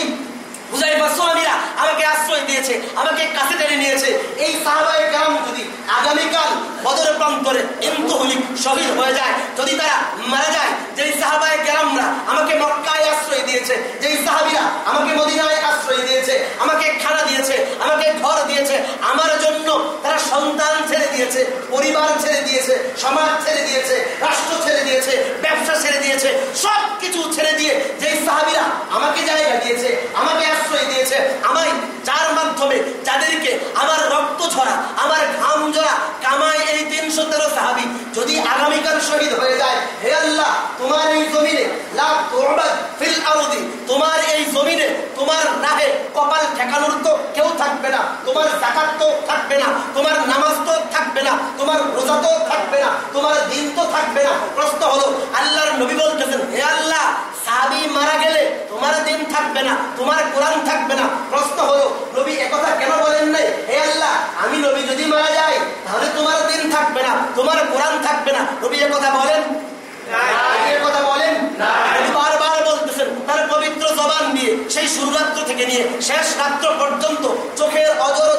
হুজাইফা সাহাবীরা আমাকে আশ্রয় দিয়েছে, আমাকে কাছে টেনে নিয়েছে। এই সাহাবায়ে কেরাম যদি আগামীকাল বদর প্রান্তরে ইন্তহুলিক শহীদ হয়ে যায়, যদি তারা মারা যায়, যেই সাহাবায়ে কেরামরা আমাকে মক্কায় আশ্রয় দিয়েছে, যেই সাহাবীরা আমাকে মদিনায় আশ্রয় দিয়েছে, আমাকে খানা দিয়েছে, আমাকে ঘর দিয়েছে, আমার জন্য তারা সন্তান ছেড়ে দিয়েছে, পরিবার ছেড়ে দিয়েছে, সমাজ ছেড়ে দিয়েছে, রাষ্ট্র ছেড়ে দিয়েছে, ব্যবসা ছেড়ে দিয়েছে সব কিছু ছেড়ে দিয়ে যেই সাহাবীরা আমাকে জায়গা দিয়েছে, আমাকে আশ্রয় দিয়েছে আমায় যার মাধ্যমে যাদেরকে আমার রক্ত ঝরা আমার ঘাম ঝরা কামায় এই তিনশো তেরো সাহাবি, যদি আগামীকাল শহীদ হয়ে যায়, হে আল্লাহ, তোমার এই জমিনে তোমার এই জমিনে তোমার রাহে কপাল ঠেকানোর তো কেউ থাকবে না। তোমার জাকাত তো থাকবে না। তোমার নামাজ তো থাকবে না। তোমার রোজা তো থাকবে না। তোমার দিন তো থাকবে না। প্রশ্ন হলো আল্লাহর নবী বলতেছেন হে আল্লাহ সাহাবি মারা গেলে তোমার দিন থাকবে না তোমার কোরআন থাকবে না। প্রশ্ন হলো নবী একথা কেন বলেন নাই? হে আল্লাহ আমি নবী যদি মারা যাই তাহলে তোমার দিন থাকবে না তোমার কোরআন থাকবে না। নবী কথা বলেন? কথা বলেন? বারবার বলতেছেন তার পবিত্র জবান দিয়ে সেই শুরুরাত্র থেকে নিয়ে, শেষ রাত্র পর্যন্ত চোখের অজর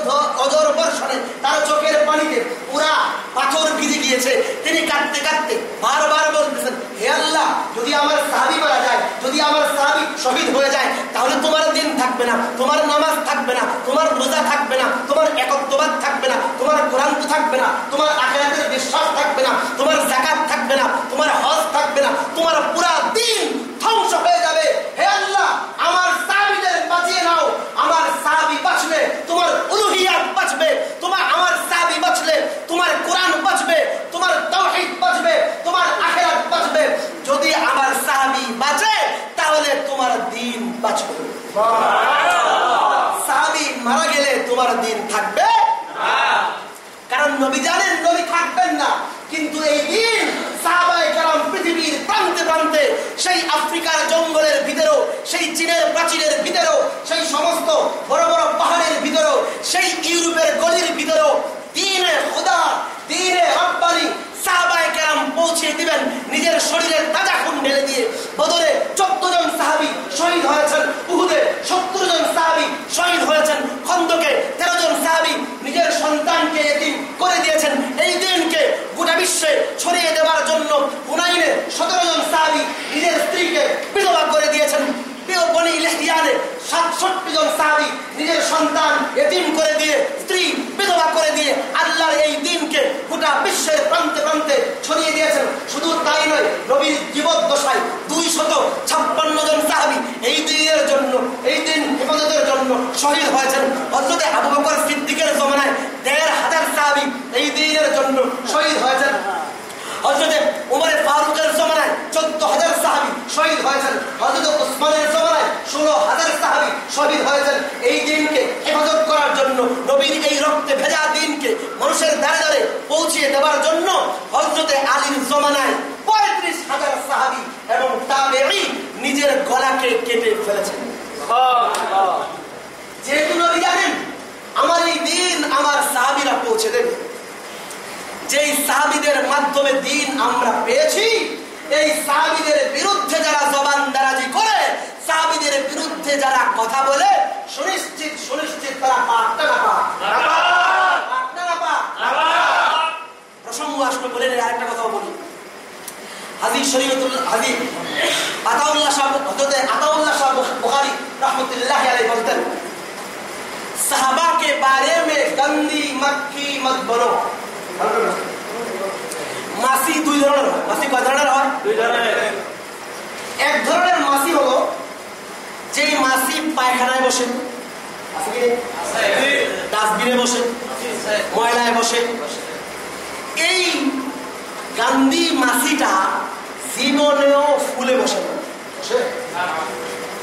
অজর বর্ষণে তার চোখের পানিতে পুরা পাথর ভিজে গিয়েছে। তিনি কাঁদতে কাঁদতে বারবার বলতেছেন, হে আল্লাহ, যদি আমার সাহাবি মারা যায়, যদি আমার সাহাবি শহীদ হয়ে যায়, তাহলে তোমার দিন থাকবে না, তোমার নামাজ থাকবে না, তোমার রোজা থাকবে না, তোমার একত্ববাদ থাকবে না, তোমার কোরআন থাকবে না, তোমার আখেরাতের বিশ্বাস থাকবে না, তোমার জাকাত থাকবে না, তোমার হজ থাকবে না, তোমার পুরা দিন ধ্বংস হয়ে যাবে। হে আল্লাহ, আমার সাহাবিদের বাঁচিয়ে নাও। আমার সাহাবি বাঁচবে, তোমার উলুহিয়াত বাঁচবে, তোমার আমার সাহাবি বাঁচলে তোমার কোরআন বাঁচবে, তোমার বাঁচবে, তোমার আখেরাত বাঁচবে। যদি আমার সাহাবি বাঁচে, তাহলে তোমার দিন বাঁচবে। সাহাবি মারা গেলে তোমার দিন থাকবে। কারণ নবী জানেন, নবী থাকবেন না। কিন্তু এই দিন সাহাবায়ে কেরাম পৃথিবীর প্রান্তে প্রান্তে সেই আফ্রিকার জঙ্গলের ভিতরেও, সেই চীনের প্রাচীরের ভিতরেও, সেই সমস্ত বড় বড় পাহাড়ের ভিতরেও, সেই ইউরোপের গলির ভিতরেও দিনে খোদা, দিনে রব্বানি পৌঁছে দিবেন। নিজের ঢেলে দিয়ে জন সাহাবি শহীদ হয়েছেন। উহুদে সত্তর জন সাহাবি শহীদ হয়েছেন। তেরো জন সাহাবি নিজের সন্তানকে এদিন করে দিয়েছেন। বিশ্বে ছড়িয়ে দেওয়ার জন্য হুনাইনে সতেরো জন সাহাবি নিজের স্ত্রীকে বিধবা করে দিয়েছেন। বনি ইলেহিয়ানে সাতষট্টি জন সাহাবি নিজের সন্তান এতিম করে দিয়ে, স্ত্রী বিধবা করে দিয়ে আল্লাহর এই দিনকে গোটা বিশ্বের প্রান্তে প্রান্তে ছড়িয়ে দিয়েছেন। শুধু তাই নয়, নবীর জীবদ্দশায় দুই শত ছাপ্পান্ন জন সাহাবি এই দিনের জন্য, এই দিন হেফাজতের জন্য শহীদ হয়েছেন। হজরতে আবু বকর সিদ্দিকের জমানায় দেড় হাজার সাহাবি এই দিনের জন্য শহীদ হয়েছেন। হজরতে উমরে ফারুকের জমানায় চোদ্দ হাজার সাহাবি শহীদ হয়েছেন। হজরত উসমানের জমানায় ষোলো হাজার সাহাবি শহীদ হয়েছেন। এই দিনকে হেফাজত করার জন্য নবীর এই রক্তে ভেজা দিনকে মানুষের দ্বারে দ্বারে পৌঁছিয়ে দেওয়ার জন্য হজরতে আলীর জমানায় পঁয়ত্রিশ হাজার সাহাবি এবং তাবেঈ নিজের গলাকে কেটে ফেলেছেন। যেহেতু নবী জানেন, আমার এই দিন আমার সাহাবিরা পৌঁছে দেবে। যেই সাহাবিদের মাধ্যমে দিন আমরা পেয়েছি এই সাহাবিদের বিরুদ্ধে যারা জবান দারাজি করে সাহাবিদের বিরুদ্ধে যারা কথা বলে সুনিশ্চিত সুনিশ্চিত তারা পাকটা না পাক পাকটা না পাক প্রসঙ্গ আসবে বলে আরেকটা কথা বলি হাজির শরীয়তুল হাজির আতাউল্লাহ সাহেব হজরত আতাউল্লাহ সাহেব বুখারী रहमतुल्लाह अलैहि বলতেন সাহাবা के बारे में गंदी मक्खी मत बनो মাসি দুই ধরনের হয়। মাসি কয় ধরনের হয়? দুই ধরনের। এক ধরনের মাসি হলো যেই মাসি পায়খানায় বসে? ডাস্টবিনে বসে ময়লায় বসে। এই গান্ধী মাসিটা জীবনেও ফুলে বসে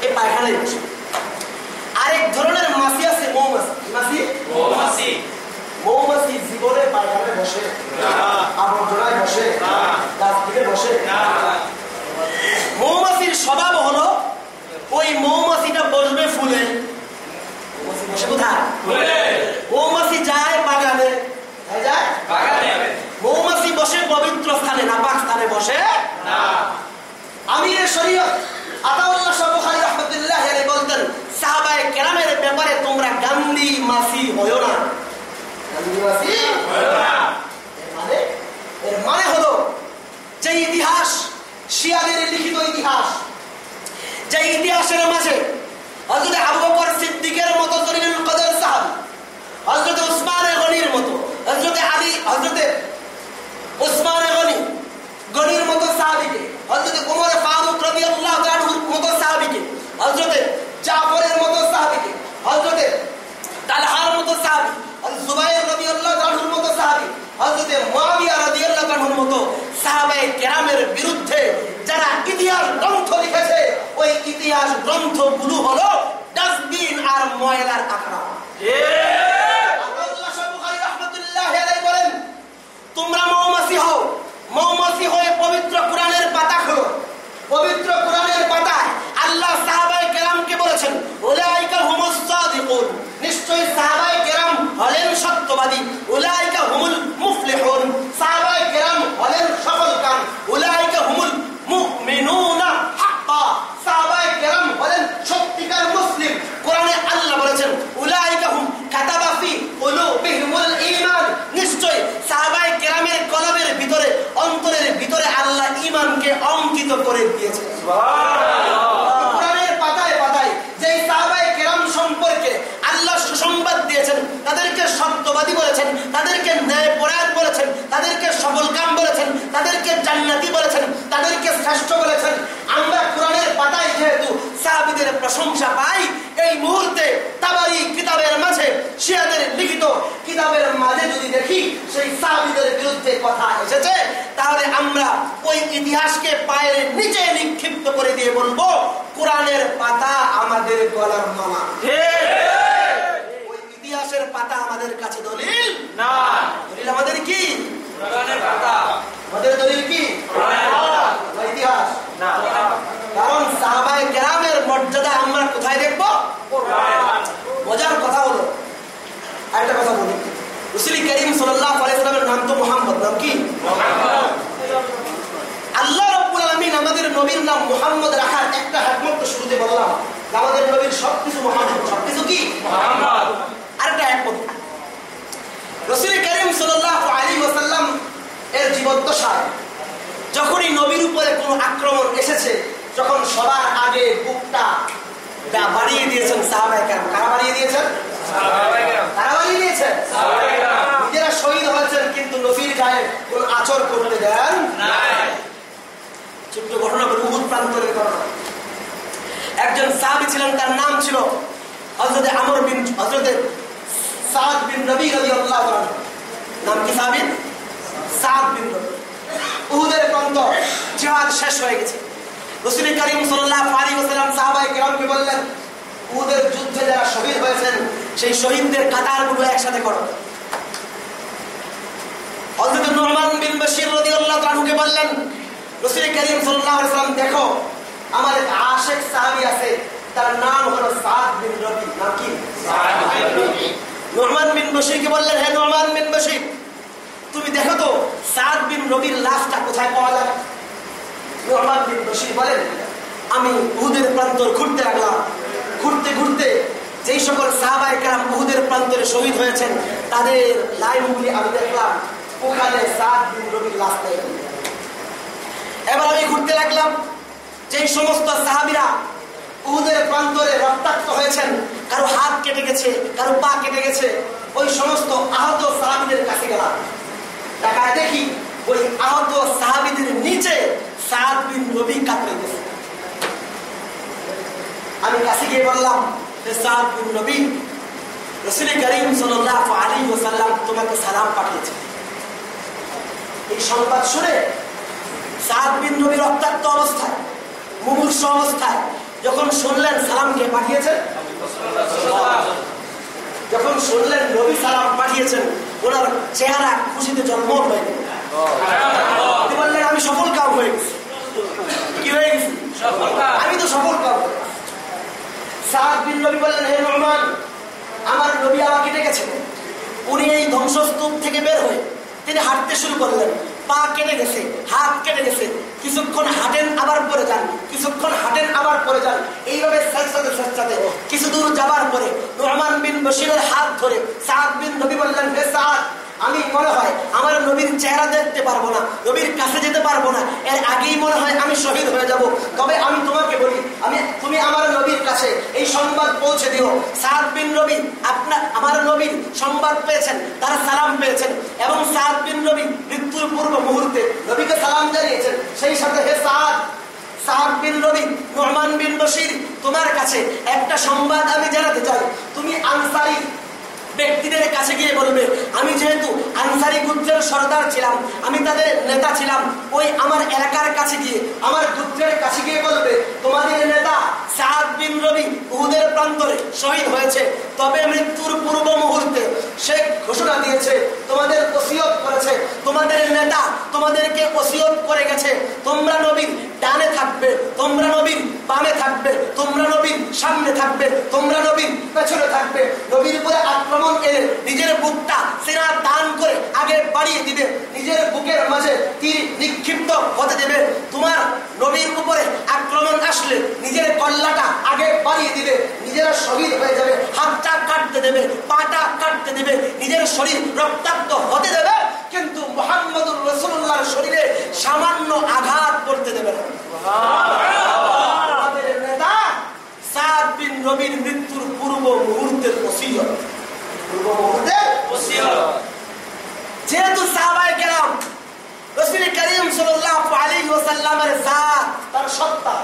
এই পায়খানায় বসে। আরেক ধরনের মাসি আছে মৌমাছি। মাসি? মাসি মৌমাছি জীবনে পায়খানায় বসে। আবর্জনায় বসে। ডাস্টবিনে বসে। মৌমাছির স্বভাব হলো ওই মৌমাছিটা বসবে ফুলে। মৌমাছি বসে কোথায়? মৌমাছি যায় বাগানে। কোথায় যায়? মৌমাছি বসে পবিত্র স্থানে স্থানে বসে। আতাউল্লাহ রাহমাতুল্লাহ আলাইহি বলতেন সাহাবায়ে কেরামের ব্যাপারে তোমরা গান্ধী মাসি হয়ো না। গান্ধী মানে এর মানে হলো যে ইতিহাস, শিয়াদের লিখিত ইতিহাস, যে ইতিহাসের মাঝে হযরত আবু বকর সিদ্দিকের মতো জলিলুল কদর সাহাবী, হযরত উসমান গনির মতো, হযরত আলী, হযরত উসমান গনি, গনির মতো সাহাবীকে, হযরত ওমর ফারুক রাদিয়াল্লাহু তাআলার মতো সাহাবীকে মতো সাহাবীকে, হযরত তালহার মতো সাহাবী জুবাইর রাদিয়াল্লাহু তাআলার মতো সাহাবী হযরত মুয়াবিয়া রাদিয়াল্লাহু তাআলার মতো সাহাবায়ে কেরামের বিরুদ্ধে যারা ইতিহাস গ্রন্থ লিখেছে ওই ইতিহাস গ্রন্থগুলো হলো ডাস্টবিন আর ময়লার আখড়া আল্লাহ তোমরা মৌমাছি হও মৌমাছি হয়ে পবিত্র কোরআনের পাতা খোলো। পবিত্র কোরআনের পাতায় আল্লাহ সাহাবাই কেরামকে বলেছেন ওলাইকা হুমুস সাদিকুন। নিশ্চয়ই সাহাবাই কেরাম হলেন সত্যবাদী। উলাইকা হুমুল মুফলিহুন সাহাবায়ে কেরাম হলেন সফল কাম উলাইকা হুমুল মুমিনুনা হাক্কা সাহাবায়ে কেরাম হলেন সত্যিকার মুসলিম কোরআনে আল্লাহ বলেছেন উলাইকা হুম কাতাবা ফি কুলুবিহিমুল ঈমান নিশ্চয় সাহাবায়ে কেরামের কলবের ভিতরে অন্তরের ভিতরে আল্লাহ ঈমানকে অঙ্কিত করে দিয়েছেন কোরআনের পাতায় পাতায় যে সাহাবায়ে কেরাম সম্পর্কে আল্লাহ সুসংবাদ দিয়েছেন তাদেরকে সত্যবাদী বলেছেন, তাদেরকে ন্যায় পরায়ণ বলেছেন, তাদেরকে সফল কাম বলেছেন, তাদেরকে জান্নাতি বলেছেন, তাদেরকে শ্রেষ্ঠ বলেছেন। আমরা কোরআনের পাতায় যেহেতু সাহাবিদের প্রশংসা পাই, এই মুহূর্তে তাবারি কিতাবের মাঝে, শিয়াদের লিখিত কিতাবের মাঝে যদি দেখি সেই সাহাবিদের বিরুদ্ধে কথা এসেছে, তাহলে আমরা ওই ইতিহাসকে পায়ের নিচে নিক্ষিপ্ত করে দিয়ে বলব, কোরআনের পাতা আমাদের গলার মামা ইতিহাসের পাতা আমাদের কাছে দলিল? না। দলিল আমাদের কি? আমাদের দলিল কি? না। কারণ সাহাবায়ে কেরামের মর্যাদা আমরা কোথায় দেখব? মজার কথা হলো একটা কথা বলি। রসুলি করিম সাল্লাহ আলাইসালামের নাম তো মোহাম্মদ নাম কি? আল্লাহ রব্বুল আলমিন আমাদের নবীর নাম মোহাম্মদ রাখার একটা একমত শুরুতে বললাম। আমাদের নবীর সবকিছু মোহাম্মদ সবকিছু কি? আরেকটা একমত রসুল করিম সাল্লাহ আলী ওসাল্লাম এর জীবদ্দশায় যখনই নবীর উপরে কোনো আক্রমণ এসেছে যখন সবার আগে বুকটা বাড়িয়ে দিয়েছেন সাহাবায়ে কেরাম। কারা বাড়িয়ে দিয়েছেন? কারা বাড়িয়ে দিয়েছেন? নিজেরা শহীদ হয়েছেন কিন্তু নবীর গায়ে কোন আচর করতে দেন ছোট্ট ঘটনা বলি উহুদ প্রান্তরের ঘটনা একজন সাহাবী ছিলেন তার নাম ছিল হজরতে আমর বিন হজরতে সাদ বিন রবি রাদিয়াল্লাহু আনহু। নাম কি সাহাবী সাদ বিন রবি। উহুদের প্রান্ত জিহাদ শেষ হয়ে গেছে। রসুল করিম সাল্লাল্লাহু আলাইহি ওয়াসাল্লাম সাহাবায়ে কেরামকে বললেন, উহুদের যুদ্ধে যারা শহীদ হয়েছেন, সেই শহীদদের কাতারগুলো একসাথে করো। হযরত বিন রাদিয়াল্লাহু আনহুকে বললেন রসুল সাল্লাল্লাহু আলাইহি দেখো, আমার এক সাহাবী আছে, তার নাম হলো সাদ বিন রবি। নুরমান বিন বশিরকে বললেন, হে নুরমান বিন বশির, তুমি দেখো তো, সাদ বিন রবির লাশটা কোথায় পাওয়া যায়? নুরমান বিন বশির বলেন, আমি উহুদের প্রান্তর ঘুরতে লাগলাম। ঘুরতে ঘুরতে যেই সকল সাহাবাই কালাম বহুদের প্রান্তরে শহীদ হয়েছেন, তাদের লাইনগুলি আমি দেখলাম, ওখানে সাত দিন রবির লাশ এবার আমি ঘুরতে লাগলাম, যেই সমস্ত সাহাবিরা উহুদের প্রান্তরে রক্তাক্ত হয়েছেন। কারও হাত কেটে গেছে, কারও পা কেটে গেছে। ওই সমস্ত আহত সাহাবিদের কাছে গেলাম। দেখায় দেখি ওই আহত সাহাবিদের নিচে সাত বিন রবি কাতরে গেছে আমি কাছে গিয়ে বললাম যে সাদ বিন নবী, রসুল করিম আলাইহি ওয়াসাল্লাম তোমাকে সালাম পাঠিয়েছে এই সংবাদ শুনে সাদ বিন নবী রক্তাক্ত অবস্থায়, মুমূর্ষ অবস্থায় যখন শুনলেন সালামকে পাঠিয়েছেন যখন শুনলেন নবী সালাম পাঠিয়েছেন ওনার চেহারা খুশিতে জন্ম হয়ে বললেন আমি সফল কাম হয়ে গেছি। কি হয়ে গেছি? আমি তো সফল কাম। সাদ বিন নবী বললেন হে রহমান আমার নবী আমাকে ডেকেছেন। উনি এই ধ্বংসস্তূপ থেকে বের হয়ে তিনি হাঁটতে শুরু করলেন। পা কেটে গেছে, হাত কেটে গেছে, কিছুক্ষণ হাঁটেন, আবার পরে যান, কিছুক্ষণ হাঁটেন, আবার পরে যান। এইভাবে স্বেচ্ছাতে স্বেচ্ছাতে কিছু দূর যাবার পরে রহমান বিন বসিরের হাত ধরে সাদ বিন নবী বললেন, হে সাদ আমি মনে হয় আমার নবীর চেহারা দেখতে পারব না, নবীর কাছে যেতে পারব না। এর আগেই মনে হয় আমি শহীদ হয়ে যাব। তবে আমি তোমাকে বলি, আমি, তুমি আমার নবীর কাছে এই সংবাদ পৌঁছে দিও। সাদ বিন নবী আপনার আমার নবীর সংবাদ পেয়েছেন, তারা সালাম পেয়েছেন। এবং সাদ বিন নবী মৃত্যুর পূর্ব মুহূর্তে নবীকে সালাম জানিয়েছেন, সেই সাথে হে সাদ তোমার কাছে একটা সংবাদ আমি জানাতে চাই। তুমি আনসারি ব্যক্তিদের কাছে গিয়ে বলবে, আমি যেহেতু আনসারি গুত্রের সর্দার ছিলাম, আমি তাদের নেতা ছিলাম, ওই আমার এলাকার কাছে গিয়ে, আমার গুত্রের কাছে গিয়ে বলবে, তোমাদের নেতা সাদ বিন রবি উহুদের প্রান্তরে শহীদ হয়েছে। তবে মৃত্যুর পূর্ব মুহূর্তে সে ঘোষণা দিয়েছে, তোমাদের ওসিয়ত করেছে, তোমাদের নেতা তোমাদেরকে ওসিয়ত করে গেছে। তোমরা নবীর ডানে থাকবে, তোমরা নবীর বামে থাকবে, তোমরা নবীর সামনে থাকবে, তোমরা নবীর পেছনে থাকবে। নবীর উপরে আক্রমণ এলে নিজের বুকটা সেনা দান করে আগে বাড়িয়ে দিবে নিজের বুকের মাঝে তীর নিক্ষিপ্ত হতে দেবে? তোমার নবীর উপরে আক্রমণ আসলে নিজের কল্লাটা আগে বাড়িয়ে দিবে নিজেরা শহীদ হয়ে যাবে হাতটা কাটতে দেবে পাটা কাটতে দেবে নিজের শরীর রক্তাক্ত হতে দেবে কিন্তু মোহাম্মদুর রসুল্লাহর শরীরে সামান্য আঘাত করতে দেবে না। নেতা সাদ বিন রবির মৃত্যুর পূর্ব মুহূর্তের ওসিয়ত। যেহেতু সাহাবায়ে কেরাম রসুল করিম সাল্লাল্লাহু আলাইহি ওয়াসাল্লামের জাত তার সত্তা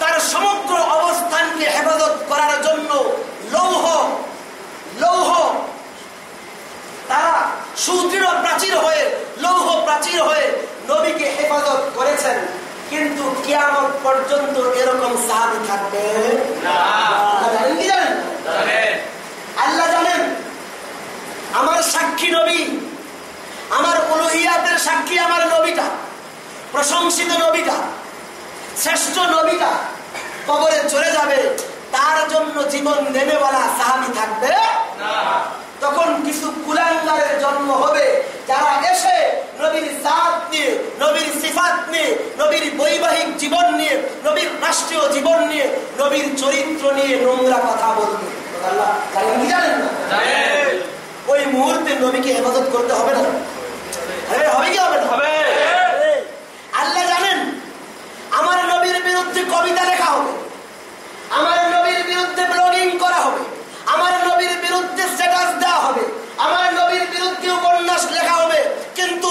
তার সমগ্র অবস্থানকে হেফাজত করার জন্য লৌহ লৌহ তারা সুদৃঢ় প্রাচীর হয়ে লৌহ প্রাচীর হয়ে নবীকে হেফাজত করেছেন। কিন্তু কিয়ামত পর্যন্ত এরকম সাহাবি থাকবে জানেন। আল্লাহ জানেন আমার সাক্ষী নবী আমার উলুহিয়াতের সাক্ষী আমার নবীটা প্রশংসিত নবীটা শ্রেষ্ঠ নবীটা কবরে চলে যাবে তার জন্য জীবন দেবেওয়ালা সাহাবি থাকবে। তখন কিছু কুলাঙ্গারের জন্ম হবে যারা এসে নবীর জাত নিয়ে নবীর সিফাত নিয়ে নবীর বৈবাহিক জীবন নিয়ে নবীর রাষ্ট্রীয় জীবন নিয়ে নবীর চরিত্র নিয়ে নোংরা কথা বলবে। আল্লাহ জানেন কি জানেন না ওই মুহূর্তে নবীকে হেফাজত করতে হবে না। আরে হবে কি হবে না? হবে। আল্লাহ জানেন আমার নবীর বিরুদ্ধে কবিতা লেখা হবে। আমার নবীর বিরুদ্ধে ব্লগিং করা হবে। আমার নবীর বিরুদ্ধে স্ট্যাটাস দেওয়া হবে। আমার নবীর বিরুদ্ধে উপন্যাস লেখা হবে। কিন্তু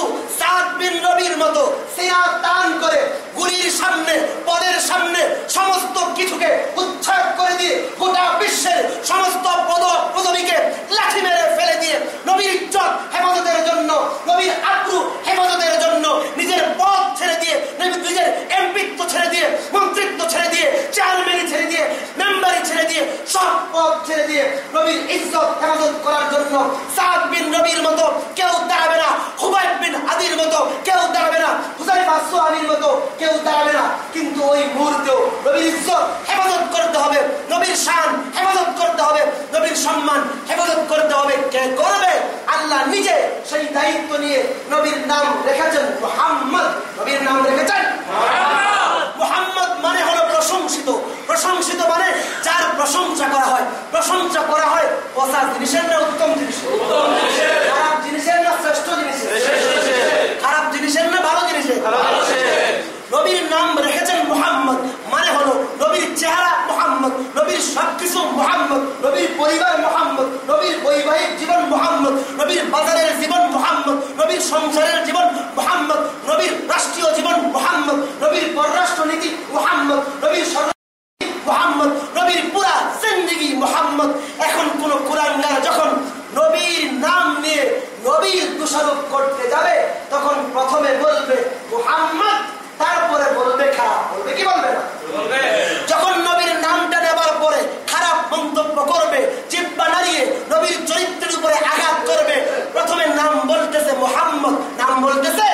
নবীর মতো সিনা দান করে গুলির সামনে, পদের সামনে সমস্ত কিছুকে উচ্ছেদ করে দিয়ে গোটা বিশ্বের সমস্ত পদ পদবীকে লাঠি মেরে ফেলে দিয়ে নবীর ইজ্জত হেফাজতের জন্য, নবীর আব্রু হেফাজতের জন্য নিজের পদ ছেড়ে দিয়ে নিজের এমপিত্ব ছেড়ে দিয়ে, মন্ত্রিত্ব ছেড়ে দিয়ে চেয়ারম্যানি ছেড়ে দিয়ে মেম্বারি ছেড়ে দিয়ে সব পদ ছেড়ে দিয়ে নবীর ইজ্জত হেফাজত করার জন্য সাদ বিন নবীর মতো কেউ দাঁড়াবে না হুবাইব বিন আদির মতো কেউ দাঁড়াবে না হুসাইফা সোহাবির মতো কেউ দাঁড়াবে না। কিন্তু ওই মুহূর্তেও নবীর ইজ্জত হেফাজত করতে হবে নবীর শান হেফাজত করতে হবে নবীর সম্মান হেফাজত করতে হবে। কে করবে? আল্লাহ নিজে সেই দায়িত্ব নিয়ে নবীর নাম রেখেছেন মোহাম্মদ। নাম রেখেছেন মোহাম্মদ। মানে হলো প্রশংসিত। প্রশংসিত মানে পচা জিনিসের না উত্তম জিনিসের খারাপ জিনিসের না শ্রেষ্ঠ জিনিসের। খারাপ জিনিসের না ভালো জিনিসের। নবীর নাম রেখেছেন মোহাম্মদ। মানে হলো নবীর চেহারা মোহাম্মদ নবীর সবকিছু মোহাম্মদ নবীর পরিবার মোহাম্মদ নবীর বৈবাহিক জীবন মোহাম্মদ নবীর বাজারের জীবন মোহাম্মদ নবীর সংসারের জীবন মোহাম্মদ নবীর রাষ্ট্রীয় জীবন মোহাম্মদ নবীর পররাষ্ট্র নীতি মোহাম্মদ নবীর মোহাম্মদ নবীর পুরা জিন্দিগি মোহাম্মদ। এখন কোন কোরআনগার যখন নবীর নাম নিয়ে নবীর দোষারোপ করতে যাবে তখন প্রথমে বলবে মোহাম্মদ তারপরে বলবে খারাপ বলবে কি বলবে না যখন নবীর নামটা নেবার পরে খারাপ মন্তব্য করবে জিব্বা নাড়িয়ে নবীর চরিত্রের উপরে আঘাত করবে প্রথমে নাম বলতেছে মোহাম্মদ নাম বলতেছে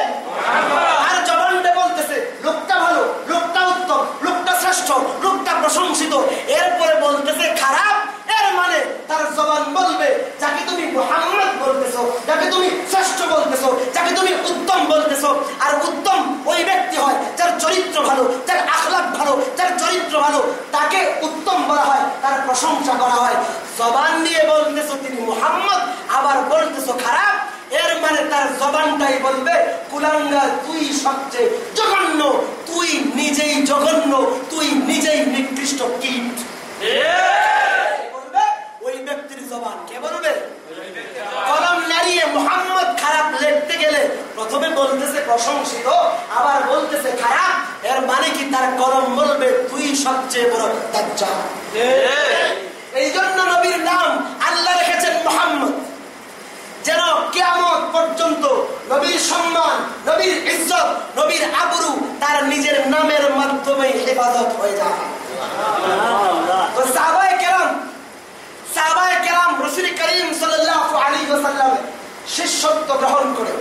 আর জবানটা বলতেছে লোকটা ভালো লোকটা উত্তম লোকটা শ্রেষ্ঠ লোকটা প্রশংসিত এরপরে বলতেছে খারাপ এর মানে তার জবান বলবে যাকে তুমি মোহাম্মদ বলতেছো যাকে তুমি শ্রেষ্ঠ বলতেছো যাকে তুমি উত্তম বলতেছো আর উত্তম ওই ব্যক্তি হয় যার চরিত্র ভালো যার আখলাক ভালো যার চরিত্র ভালো তাকে উত্তম বলা হয় তার প্রশংসা করা হয় জবান দিয়ে বলতেছো তিনি মোহাম্মদ আবার বলতেছো খারাপ এর মানে তার জবানটাই বলবে কুলাঙ্গার তুই সবচেয়ে জঘন্য তুই নিজেই জঘন্য তুই নিজেই নিকৃষ্ট কীট বলবে ওই ব্যক্তির জবান কে বলবে কলম নাড়িয়ে মোহাম্মদ খারাপ লিখতে গেলে প্রথমে বলতেছে প্রশংসিত আবার বলতেছে খারাপ এর মানে কি তার কলম বলবে তুই সবচেয়ে বড় দাজ্জাল এই জন্য নবীর নাম আল্লাহ রেখেছেন মোহাম্মদ যেন কেয়ামত পর্যন্ত নবীর সম্মান নবীর ইজ্জত নবীর আবরু তার নিজের নামের মাধ্যমে হেফাজত হয়ে যায় তো সাহাবায়ে কেরাম সাহাবায়ে কেরাম রসুল করিম সাল্লাল্লাহু আলাইহি ওয়াসাল্লামের শিষ্যত্ব গ্রহণ করে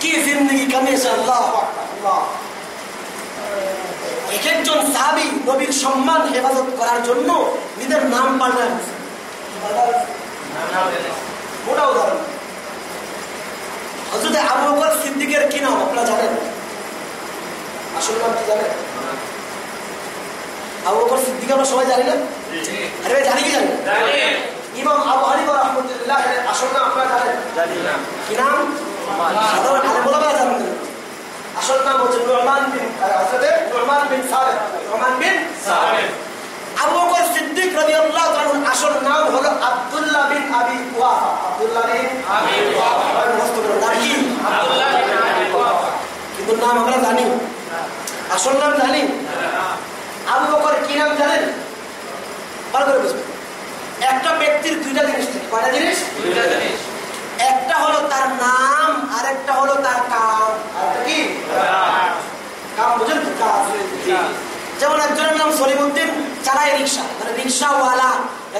কি জিন্দগি কামিয়েছে আল্লাহ আল্লাহ এক একজন সাহাবি নবীর সম্মান হেফাজত করার জন্য নিজের নাম পাল্টান মোটা উদাহরণ হজরত আবু বকর সিদ্দিকের কি নাম আপনারা জানেন আসল নাম কি জানেন আবু বকর সিদ্দিক আমরা সবাই জানি না আরে ভাই জানি কি জানি ইমাম আবু হানিফা রাহমাতুল্লাহ এর আসল নাম আপনারা জানেন কি নাম সাধারণ আলে বলা জানেন না। আসল নাম হচ্ছে নুরমান বিন হযরত নুরমান বিন সাবেদ নুরমান বিন আবু বকর সিদ্দিক রাদিয়াল্লাহু তাআলার আসল নাম হলো আব্দুল্লাহ বিন আবি কুহাফা আব্দুল্লাহ বিন আবি কুহাফা মুখস্থ করুন নাম কি কিন্তু নাম আমরা জানি আসল নাম জানি আবু বকর কি নাম জানেন ভালো করে বুঝবেন একটা ব্যক্তির দুইটা জিনিস থাকে। কয়টা জিনিস? একটা হলো তার নাম আর একটা হলো তার কাম। কি? কাম। বুঝেন তো? কাজ যেমন একজনের নাম সলিমুদ্দিন চালায় রিক্সা। মানে রিক্সাওয়ালা।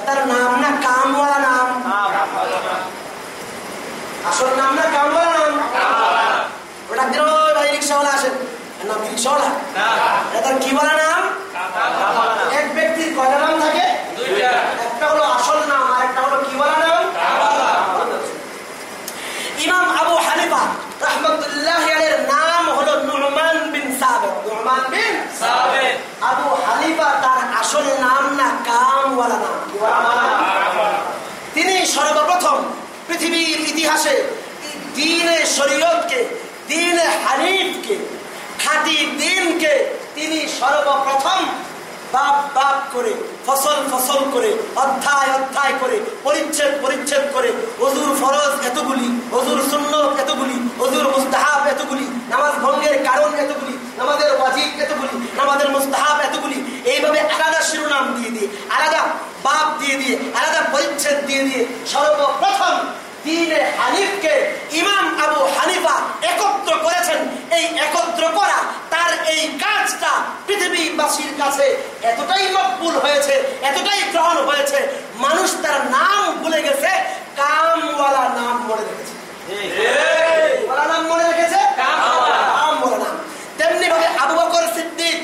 তার নাম না কামওয়ালা নাম? আসল নাম না কামওয়ালা নাম? ওটা দিন ভাই রিক্সাওয়ালা আসেন নাম কি রিক্সাওয়ালা এটা তার কি বলা নাম। এক ব্যক্তির কয়টা নাম থাকে একটা হলো আসল নাম আর একটা হলো কি বলা নাম ইমাম আবু হানিফা রহমতুল্লাহ আলের নাম হলো নুরমান বিন সাবেদ নুরমান বিন আবু হালিফা তার আসল নাম না কামওয়ালা নাম? তিনি সর্বপ্রথম পৃথিবীর ইতিহাসে দিনে শরীয়তকে, দিনে হানিফকে, খাঁটি দিনকে তিনি সর্বপ্রথম বাপ বাপ করে, ফসল ফসল করে, অধ্যায় অধ্যায় করে, পরিচ্ছেদ পরিচ্ছেদ করে, অজুর ফরজ এতগুলি, অজুর সুন্নত এতগুলি, অজুর মুস্তাহাব এতগুলি, নামাজ ভঙ্গের কারণ এতগুলি, নামাজের ওয়াজিব এতগুলি, নামাজের মুস্তাহাব এতগুলি, এইভাবে আলাদা শিরোনাম দিয়ে দিয়ে, আলাদা বাপ দিয়ে দিয়ে, আলাদা পরিচ্ছেদ দিয়ে দিয়ে সর্বপ্রথম দিনে হানিফকে ইমাম আবু হানিফা একত্র করেছেন। এই একত্র করা তার এই কাজটা পৃথিবীবাসীর কাছে এতটাই মকবুল হয়েছে এতটাই গ্রহণ হয়েছে মানুষ তার নাম ভুলে গেছে কামওয়ালা নাম মনে রেখেছে। ওয়ালা নাম মনে রেখেছে? কামওয়ালা। নাম। তেমনি ভাবে আবু বকর সিদ্দিক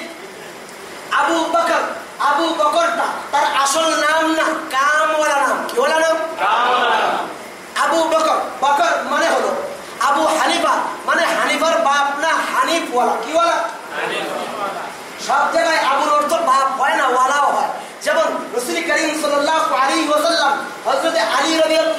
আবু বকর আবু বকরটা তার আসল নাম না কামওয়ালা নাম। কি ওলা নাম। আবু বকর বকর মানে হলো আবু হানিফা মানে হানিফার বাপ না হানিফওয়ালা কি ওয়ালা সব জায়গায় আবুর অর্থ বাপ হয় না, ওয়ালাও হয়। যেমন রসুল করিম ওয়াসাল্লাম হযরত আলী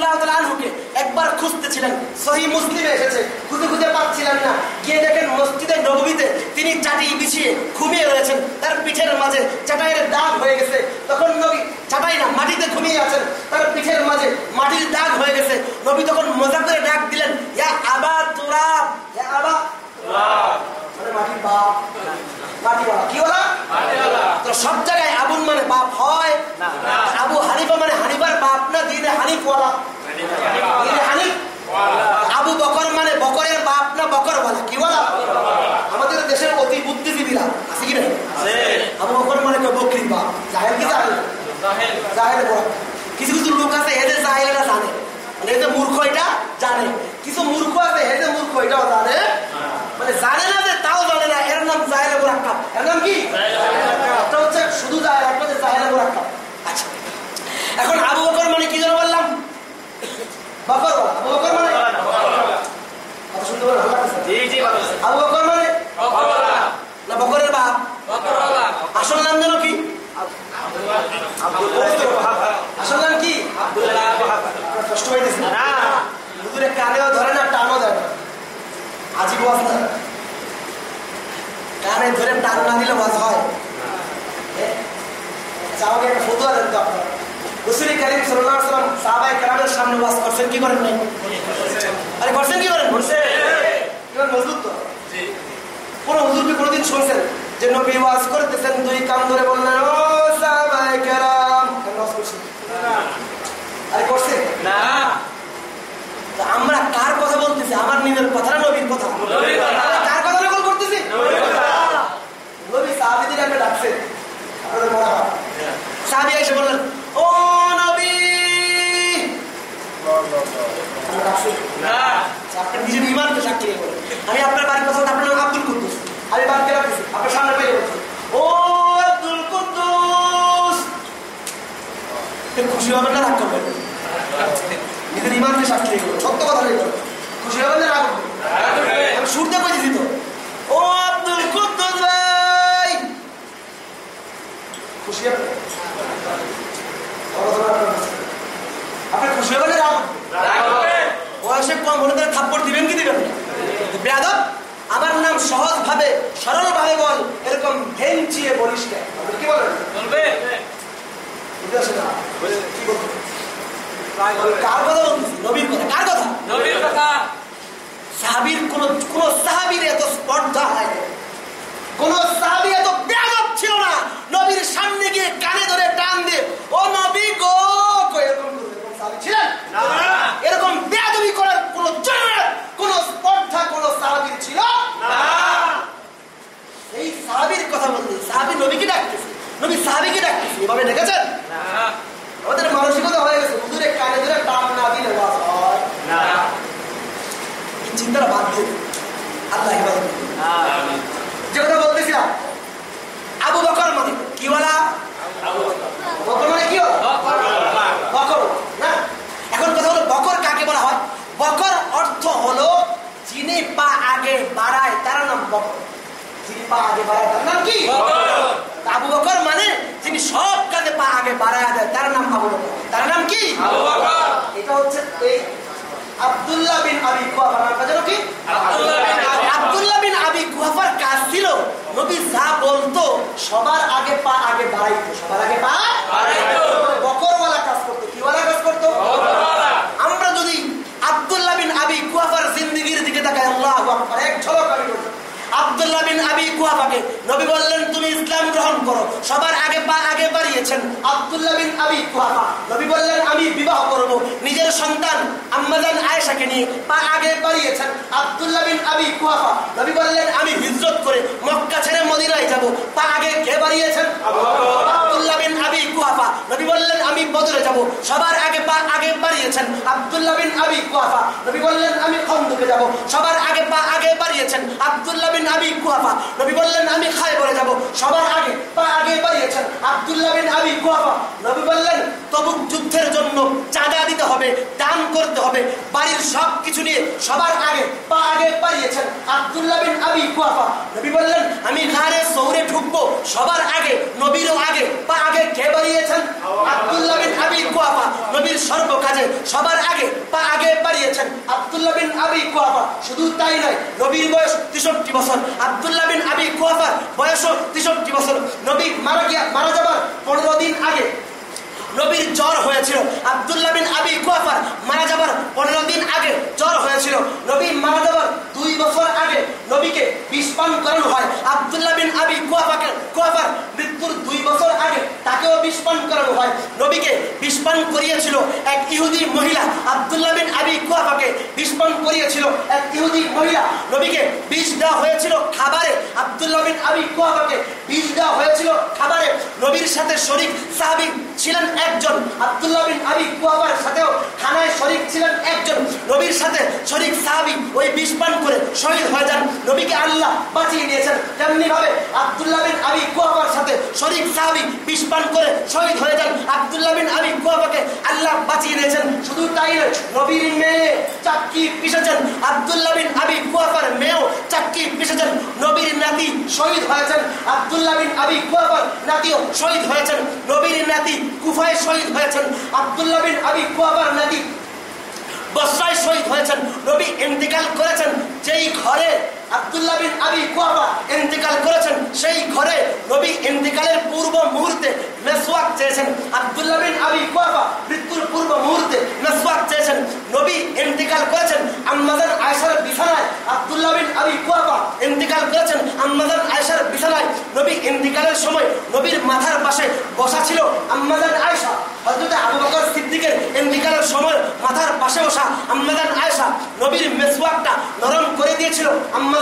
তাআলা আনহুকে একবার খুঁজতেছিলেন সহিহ মুসলিমে এসেছে, খুঁজে খুঁজে পাচ্ছিলেন না। গিয়ে দেখেন মসজিদে নববীতে তিনি চাটি বিছিয়ে ঘুমিয়ে রয়েছেন, তার পিঠের মাঝে চাটাইয়ের দাগ হয়ে গেছে। তখন নবী চাটাই না, মাটিতে ঘুমিয়ে আছেন, তার পিঠের মাঝে মাটির দাগ হয়ে গেছে। নবী তখন মজা করে ডাক দিলেন, ইয়া আবা তুরাব, ইয়া আবা মাটির বাপ। মাটিওয়ালা। কি তো সব জায়গায় আবুল মানে বাপ হয়। আবু হানিফা মানে হানিফার বাপ না দিনে হানিফওয়ালা। দিনে হানিফ। আবু বকর মানে বকরের বাপ না বকর বলা কি বলা আমাদের দেশের অতি বুদ্ধিজীবীরা। আছে কি না? আবু বকর মানে বকরির বাপ। জাহেল কি জাহেল? জাহেল। কিছু কিছু লোক আছে এদের জাহেলেরা জানে। মানে এদের মূর্খ এটা জানে। কিছু মূর্খ আছে এদের মূর্খ এটাও জানে। মানে জানে না যে তাও জানে না এর নাম জাহেলে মুরাক্কাব এর নাম কি? একটা হচ্ছে শুধু জাহেল জাহেলে মুরাক্কাব আচ্ছা। এখন আবু বকর মানে কি যেন বললাম? বকর আবু বকর মানে? কথা শুনতে পারেন আবু বকর মানে? না বকরের বাপ। আসল নাম যেন কি? আসল নাম কি? কষ্ট হইতেছে হুজুরে কানেও ধরে না টানও দেয় না। আজীব অবস্থা কানে ধরে টান না দিলে বাস হয়। আচ্ছা, আমাকে একটা ফতুয়া দেন তো আপনার। রসুলি করিম আলাইহি ওয়াসাল্লাম কেরামের সামনে ওয়াজ করছেন কি করেন নাই আরে করছেন কি করেন? এবার মজবুত তো? কোন হুজুরকে কোনোদিন শুনছেন? যে নবী ওয়াজ করতেছেন দুই কান ধরে বললেন ও সাহাবায়ে কেরাম। ওয়াজ করছেন? আরে করছে? তা আমরা কার কথা বলতেছি? আমার নিজের কথা না নবীর কথা নবীর কথা। আমরা কার কথা নকল করতেছি নবী সাহাবীদের আমরা ডাকছে আপনাদের মনে হয়। সাহাবী এসে বললেন, ও নবী! আমি আপনার বাড়ির কথা আপনার নাম আব্দুল কুদ্দুস। আমি বাড়িতে রাখতেছি আপনার সামনে পেয়ে ও আব্দুল কুদ্দুস! খুশি হবেন না রাগ করবেন। নিজের ইমানকে সাক্ষী বলেন। সত্য কথা রেখে বলেন। খুশি হবেন না রাগ করবেন। আমি শুরুতে কইছি তো। ও আব্দুল কুদ্দুস ভাই খুশি হবেন আপনি খুশি হবেন? বয়সে কম হলে তারা থাপ্পড় দিবেন কি দিবেন? বেয়াদব আমার নাম সহজ ভাবে সরল ভাবে বল এরকম ভেঞ্চিয়ে বলিস কি বলেন? কার কথা বলতেছি নবীর কথা। কার কথা? সাহাবির কোন কোন সাহাবির এত স্পর্ধা হয়। কোন সাহাবি এত বেয়াদব ছিল না নবীর সামনে গিয়ে কানে ধরে টান দিয়ে ও নবী গো কই এরকম করবে কোন সাহাবী ছিলেন এরকম বেয়াদবি করার কোন জরুরত কোন স্পর্ধা কোন সাহাবীর ছিল এই সাহাবীর কথা বলতে সাহাবী নবীকে ডাকতেছে নবী সাহাবীকে ডাকতেছে এভাবে দেখেছেন? আমাদের মানসিকতা হয়ে গেছে। হুজুরে কানে ধরে টান না দিলে ওয়াজ হয়। এই চিন্তাটা বাদ দিয়ে। আল্লাহ হেফাজত যে কথা বলতেছিলাম আবু বকর মানে কি বলা? বকর। মানে কি বকর। না? এখন কথা হলো বকর কাকে বলা হয়? বকর অর্থ হলো যিনি পা আগে বাড়ায় তার নাম বকর। যিনি পা আগে বাড়ায় তার নাম কি? আবু বকর মানে পা আগে বাড়ায় দেয়। তার নাম আবু তার নাম কি? এটা হচ্ছে এই আব্দুল্লাহ বিন আবি কুয়াফার নামটা যেন কি? আব্দুল্লাহ বিন আবি- বিন আবি কুয়াফার কাজ ছিল নবী যা বলতো সবার আগে পা আগে বাড়াইতো। সবার আগে পা বাড়াইতো। বকরওয়ালা কাজ করতো। কিওয়ালা কাজ করতো আমরা যদি আব্দুল্লাহ বিন আবি কুয়াফার জিন্দিগির দিকে তাকাই আল্লাহ আকবার এক ঝলক আমি বলছি। আবি কুয়াফাকে। নবী বললেন, তুমি ইসলাম গ্রহণ করো। সবার আগে পা আগে বাড়িয়েছেন আব্দুল্লাহ বিন আবি কুয়াফা। নবী বললেন, আমি বিবাহ করব। নিজের সন্তান আম্মাজান আয়েশাকে নিয়ে পা আগে বাড়িয়েছেন আব্দুল্লাহ বিন আবি কুয়াফা। নবী বললেন, আমি হিজরত করে মক্কা ছেড়ে মদিনায় যাব। পা আগে কে বাড়িয়েছেন? আব্দুল্লাহ বিন আবি কুয়াফা। নবী বললেন, আমি বদরে যাব। সবার আগে পা আগে বাড়িয়েছেন আব্দুল্লাহ বিন আবি কুয়াফা। নবী বললেন, আমি খন্দকে যাব। সবার আগে পা আগে বাড়িয়েছেন আব্দুল্লাহ বিন আবি কুয়াফা। নবী বললেন, আমি খায়বরে যাব। সবার আগে, পা আগে বাড়িয়েছেন আব্দুল্লাহ বিন আবি কুয়াফা। নবী বললেন, তবুক যুদ্ধের জন্য চাঁদা দিতে হবে, দান করতে হবে। বাড়ির সব কিছু নিয়ে সবার আগে, পা আগে বাড়িয়েছেন আব্দুল্লাহ বিন আবি কুয়াফা। নবী বললেন, আমি ঘাড়ে সৌরে ঢুকবো, সবার আগে, নবীরও আগে, পা আগে কে বাড়িয়েছেন? আব্দুল্লাহ বিন আবি কুয়াফা। নবীর সর্বকাজে সবার আগে, পা আগে বাড়িয়েছেন আব্দুল্লাহ বিন আবি কুয়াফা। শুধু তাই নয়, নবীর বয়স তেষট্টি বছর। আব্দুল্লাহ বিন আবি কুয়াফার তেষট্টি বছর। নবী মারা গিয়া, মারা যাবার পনেরো দিন আগে নবীর জ্বর হয়েছিল। আবদুল্লাহ বিন আবি কুয়াফার মারা যাবার পনেরো দিন আগে জ্বর হয়েছিল। নবী মারা যাবার দুই বছর আগে নবীকে বিষ করানো হয়। আব্দুল্লাহ বিন আবি কুয়াফাকে কুয়াফার মৃত্যুর দুই বছর আগে তাকেও বিষ পান করানো হয় বিষ করিয়েছিল এক ইহুদি মহিলা, আবদুল্লাহ বিন আবি কুয়াফাকে বিস্ফোরণ করিয়েছিল এক ইহুদি মহিলা। নবীকে বিষ দেওয়া হয়েছিল খাবারে, আবদুল্লাহ বিন আবি কুয়াফাকে বিষ দেওয়া হয়েছিল খাবারে। নবীর সাথে শরিক সাহাবি ছিলেন একজন আব্দুল্লাহ বিন আবি কুয়াবার সাথেও খানায় শরিক ছিলেন একজন। নবীর সাথে শরিক সাহাবি ওই বিষ পান করে শহীদ হয়ে যান। নবীকে আল্লাহ বাঁচিয়ে নিয়েছেন। তেমনি ভাবে আব্দুল্লাহ বিন আবি কুয়াবার সাথে শরিক সাহাবি বিষ পান করে শহীদ হয়ে যান। আব্দুল্লাহ বিন আবি কুয়াবাকে আল্লাহ বাঁচিয়ে নিয়েছেন। শুধু তাই নয়, নবীর মেয়ে চাক্কি পিসেছেন আব্দুল্লাহ বিন আবি কুয়াবার মেয়েও চাক্কি পিসেছেন নবীর নাতি শহীদ হয়েছেন। আব্দুল্লাহ বিন আবি কুয়াবার নাতিও শহীদ হয়েছেন। নবীর নাতি কুফায় শহীদ হয়েছেন আবদুল্লাহ বিন আবি কুয়াবার নাতি বসরায় শহীদ হয়েছেন নবী ইন্তিকাল করেছেন, যেই ঘরে আব্দুল্লাহ বিন আবি কুয়াবা ইন্তেকাল করেছেন। সেই ঘরে নবী ইন্তেকালের পূর্ব মুহূর্তে মেসওয়াক চেয়েছেন। আব্দুল্লাহ বিন আবি কুয়াবা মৃত্যুর পূর্ব মুহূর্তে মেসওয়াক চেয়েছেন। নবী ইন্তেকাল করেছেন। আম্মাজান আয়েশার বিছানায় আব্দুল্লাহ বিন আবি কুয়াবা ইন্তেকাল করেছেন। আম্মাজান আয়েশার বিছানায় নবী ইন্তেকালের সময় নবীর মাথার পাশে বসা ছিল আম্মাজান আয়েশা। হযরত আবু বকর সিদ্দিকের ইন্তেকালের সময় মাথার পাশে বসা আম্মাজান আয়েশা নবীর মেসওয়াকটা নরম করে দিয়েছিল।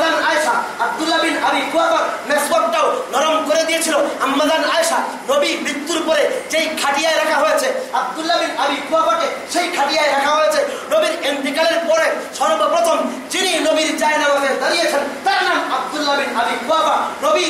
আম্মাজান আয়সা আব্দুল্লাহ বিন আবি কুয়াবার মেসওয়াকটাও নরম করে দিয়েছিল। আম্মাজান আয়সা নবী মৃত্যুর পরে যেই খাটিয়ায় রাখা হয়েছে, আব্দুল্লাহ বিন আবি কুয়াবাকে সেই খাটিয়ায় রাখা হয়েছে। নবীর এন্তিকালের পরে সর্বপ্রথম যিনি নবীর জায়নামাজে দাঁড়িয়েছেন, তার নাম আব্দুল্লাহ বিন আবি কুয়াবা নবী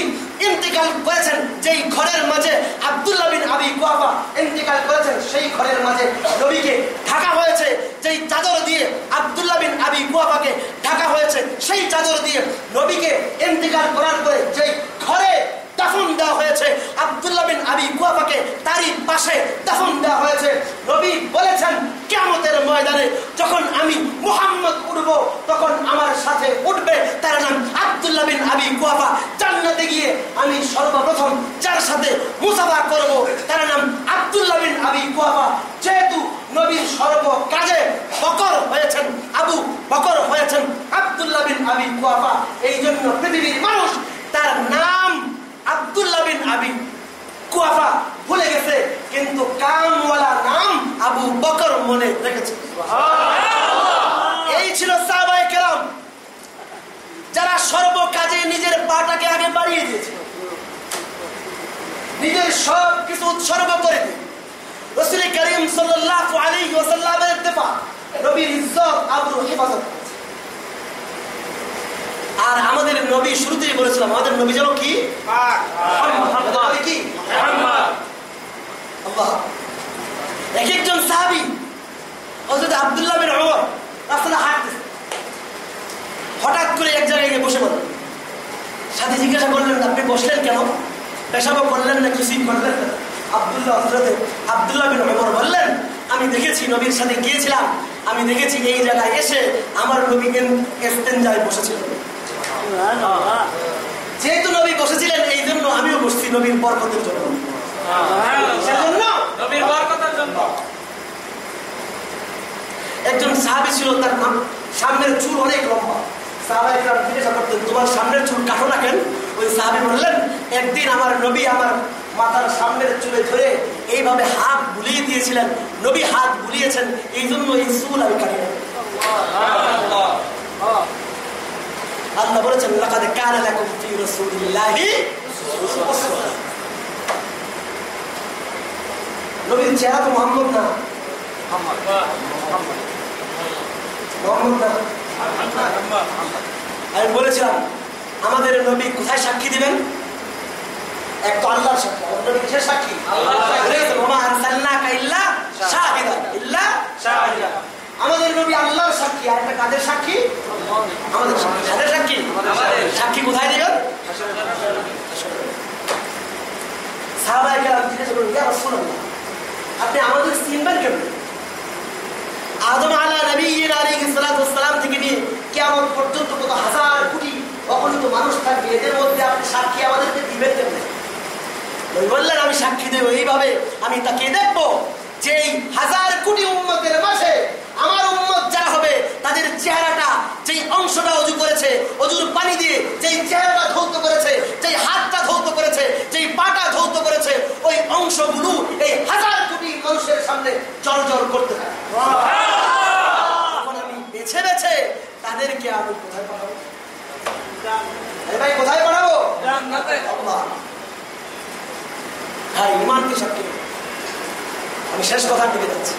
ইন্তেকাল করেছেন যেই ঘরের মাঝে আব্দুল্লাহ বিন আবি কুয়াফা ইন্তেকাল করেছেন, সেই ঘরের মাঝে নবীকে ঢাকা হয়েছে। যেই চাদর দিয়ে আব্দুল্লাহ বিন আবি কুয়াফাকে ঢাকা হয়েছে, সেই চাদর দিয়ে নবীকে ইন্তেকাল করার পরে যেই ঘরে দাফন দেওয়া হয়েছে। আব্দুল্লাহ বিন আবি কুয়াবাকে তারই পাশে দাফন দেওয়া হয়েছে। নবী বলেছেন কেমতের ময়দানে যখন আমি মুহাম্মদ উঠব, তখন আমার সাথে উঠবে তার নাম আব্দুল্লাহ বিন আবি কুয়াবা জান্নাতে গিয়ে আমি সর্বপ্রথম যার সাথে মুসাফা করব, তার নাম আব্দুল্লাহ বিন আবি কুয়াবা যেহেতু নবীর সর্ব কাজে বকর হয়েছেন, আবু বকর হয়েছেন আব্দুল্লাহ বিন আবি কুয়াবা এই জন্য পৃথিবীর মানুষ তার নাম আব্দুল্লাহ বিন আবি কুয়াফা ভুলে গেছে কিন্তু কামওয়ালা নাম আবু বকর মনে রেখেছে। এই ছিল সাহাবায়ে কেরাম যারা সর্ব কাজে নিজের পাটাকে আগে বাড়িয়ে দিয়েছিল। নিজের সব কিছু উৎসর্গ করে দিয়ে। রসুল করিম নবীর ইজ্জত আবরু হেফাজত আর আমাদের নবী শুরুতেই বলেছিলাম আমাদের নবী যেন কি? কি? আল্লাহ। এক একজন সাহাবি হযরত আব্দুল্লাহ বিন ওমর রাস্তাটা হাঁটতেছে। হঠাৎ করে এক জায়গায় গিয়ে বসে পড়লেন সাথে জিজ্ঞাসা করলেন আপনি বসলেন কেন? পেশাবো করলেন না কিছুই করলেন না? আব্দুল্লাহ হজরতে আব্দুল্লাহ বিন ওমর বললেন আমি দেখেছি নবীর সাথে গিয়েছিলাম। আমি দেখেছি এই জায়গায় এসে আমার নবী এস্তেঞ্জায় বসেছিলেন। যেহেতু নবী বসেছিলেন এই জন্য আমিও বসছি নবীর বরকতের জন্য। একজন সাহাবি ছিল তার নাম সামনের চুল অনেক লম্বা। সাহাবাই জিজ্ঞাসা করতেন তোমার সামনের চুল কাটো না কেন? ওই সাহাবি বললেন একদিন আমার নবী আমার মাথার সামনের চুলে ধরে এইভাবে হাত বুলিয়ে দিয়েছিলেন। নবী হাত বুলিয়েছেন এই জন্য এই চুল আমি কাটি আল্লাহ বলেছেন লাকাদ কানা লাকুম ফি রাসূলিল্লাহি উসওয়াতুন নবীর চেহারা তো মোহাম্মদ না। মোহাম্মদ না। আমি বলেছিলাম আমাদের নবী কোথায় সাক্ষী দিবেন? এক তো সাক্ষী আমাদের নবী কিসের সাক্ষী। আমাদের নবী আল্লাহর আর একটা কাদের সাক্ষী? আমাদের সাক্ষী। কাদের সাক্ষী? আমাদের। সাক্ষী কোথায় দিবেন? আপনি আমাদের চিনবেন কেন আদম আলা নবীর আলী ইসলাতাম থেকে নিয়ে কেমন পর্যন্ত কত হাজার কোটি অগণিত মানুষ থাকবে, এদের মধ্যে আপনি সাক্ষী আমাদেরকে দিবেন কেন ওই বললেন, আমি সাক্ষী দেব, এইভাবে আমি তাকে দেখব যে হাজার কোটি উন্মতের মাঝে আমার উন্মত যারা হবে, তাদের চেহারাটা যেই অংশটা অজু করেছে, অজুর পানি দিয়ে যেই চেহারাটা ধৌত করেছে, যেই হাতটা ধৌত করেছে, যেই পাটা করেছে ওই অংশগুলো এই হাজার কোটি মানুষের সামনে জল করতে থাকে। আমি বেছে বেছে তাদেরকে আমি কোথায় পাঠাবো? ভাই কোথায় পাঠাবো? হ্যাঁ ইমানকে সাক্ষী আমি শেষ কথা দিকে যাচ্ছি।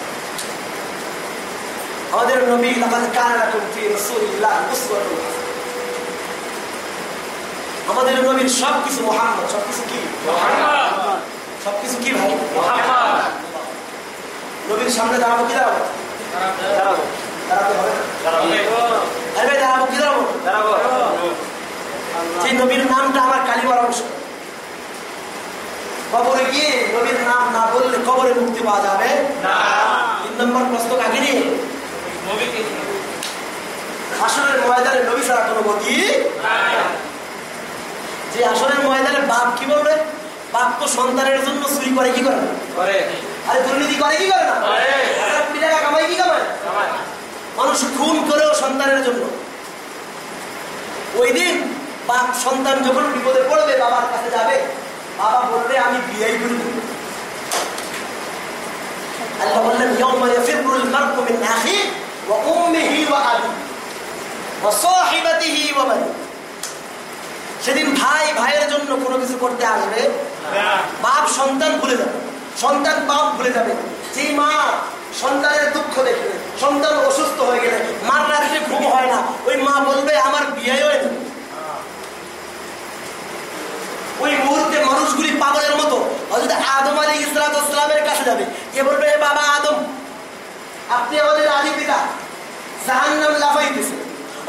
আমাদের নবী লাকাদ কানা লাকুম ফি রাসূলিল্লাহ উসওয়াতুন হাসানাহ। আমাদের নবীর সবকিছু মোহাম্মদ সবকিছু কি? সবকিছু কি ভাই? নবীর সামনে দাঁড়াবো কি দাঁড়াবো? দাঁড়াবো। দাঁড়াতে হবে আরে ভাই দাঁড়াবো কি দাঁড়াবো? যে নবীর নামটা আমার কালিমার অংশ। কবরে গিয়ে নবীর নাম না বললে কবরে মুক্তি পাওয়া যাবে? না। তিন নম্বর প্রশ্ন কাকে নিয়ে? নবীকে আসরের ময়দানে নবী ছাড়া কোনো গতি যে আসরের ময়দানে বাপ কি বলবে? বাপ তো সন্তানের জন্য চুরি করে কি করে? আরে দুর্নীতি করে কি করে না? কামাই কি কামায়। মানুষ খুন করেও সন্তানের জন্য। ওই দিন বাপ সন্তান যখন বিপদে পড়বে বাবার কাছে যাবে বাবা বলবে আমি বিয়াই করে আল্লাহ বললেন ইয়াউমা ইয়াফিরুল মার'ু মিন আখিহি ওয়া উম্মিহি ওয়া আবিহি ওয়া সাহিবাতিহি ওয়া বানি সেদিন ভাই ভাইয়ের জন্য কোনো কিছু করতে আসবে বাপ সন্তান ভুলে যাবে। সন্তান বাপ ভুলে যাবে। যেই মা সন্তানের দুঃখ দেখবে সন্তান অসুস্থ হয়ে গেলে মার রাত্রে ঘুম হয় না ওই মা বলবে আমার বিয়ে না ওই মুহূর্তে মানুষগুলি পাগলের মতো হযরত আদম আলী ইসলামের কাছে যাবে। কে বলবে বাবা আদম আপনি আমাদের আদি পিতা। জাহান্নাম লাফাইতেছে।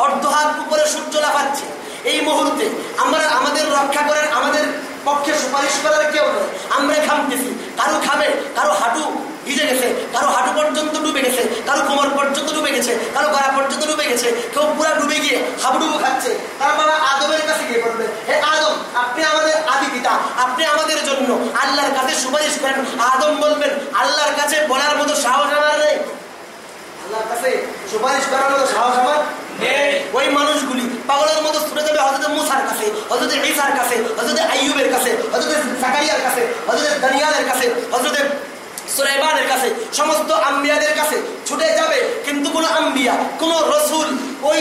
অর্ধ হাত উপরে সূর্য লাফাচ্ছে। এই মুহূর্তে আমরা আমাদের রক্ষা করার আমাদের পক্ষে সুপারিশ করার কেউ নেই। আমরা ঘামতেছি। কারও খাবে কারও হাঁটু ভিজে গেছে কারও হাঁটু পর্যন্ত ডুবে গেছে কারও কোমর পর্যন্ত ডুবে গেছে কারও গড়া পর্যন্ত ডুবে গেছে কেউ পুরা ডুবে গিয়ে হাবুডুবু খাচ্ছে। তার বাবা আদমের কাছে গিয়ে বলবে হে আদম আপনি আমাদের আদি পিতা আপনি আমাদের জন্য আল্লাহর কাছে সুপারিশ করেন। আদম বলবেন আল্লাহর কাছে বলার মতো সাহস আমার নেই। আল্লাহর কাছে সুপারিশ করার মতো সাহস আমার নেই। ওই মানুষগুলি পাগলের মতো ছুটে যাবে হজরত মুসার কাছে হজরত ঈসার কাছে হজরত আইয়ুবের কাছে হজরত জাকারিয়ার কাছে হজরত দানিয়ালের কাছে হজরত সুলাইমানের কাছে, সমস্ত আম্বিয়াদের কাছে ছুটে যাবে। কিন্তু কোনো আম্বিয়া, কোনো রসুল ওই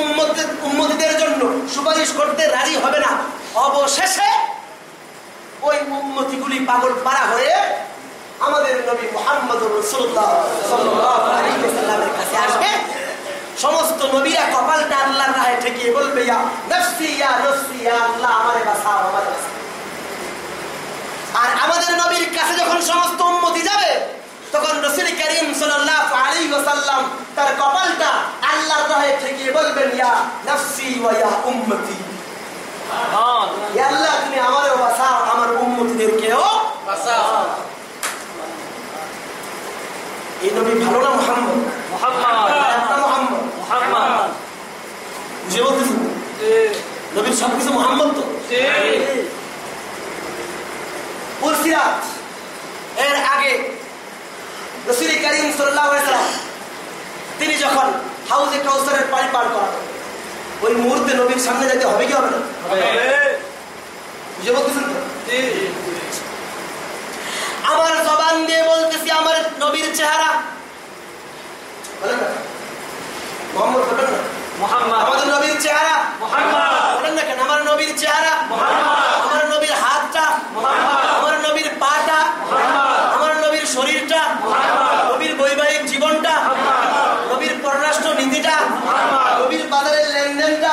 উম্মতের উম্মতিদের জন্য সুপারিশ করতে রাজি হবে না। অবশেষে ওই উম্মতিগুলি পাগল পাড়া হয়ে আমাদের নবী মোহাম্মদ রসুল্লাহ কাছে আসবে। সমস্ত নবীরা কপালটা আল্লাহর রাহে ঠেকিয়ে বলবে আল্লাহ, আমারে আর আমাদের নবীর কাছে যখন সমস্ত উম্মতি যাবে, তখন রসুল করিম সাল্লাল্লাহু তার কপালটা আল্লাহর রাহে ঠেকিয়ে বলবেন, ইয়া নফসি ওয়া উম্মতি। আমার এই নবী ভালো নবীর সবকিছু মোহাম্মদ তো। এর আগে রসুল করিম সাল্লাম তিনি যখন হাউজে কাউসারের পানি পান করাবেন ওই মুহূর্তে নবীর সামনে যেতে হবে কি হবে না? বুঝে বলতেছেন আমার জবান দিয়ে বলতেছি আমার নবীর চেহারা। বলেন না। মোহাম্মদ বলেন না? আমাদের নবীর চেহারা। বলেন না কেন? আমার নবীর চেহারা। আমার নবীর হাতটা। আমার নবীর পাটা। আমার নবীর শরীরটা। নবীর বৈবাহিক জীবনটা। নবীর পররাষ্ট্র নীতিটা। নবীর বাজারের লেনদেনটা।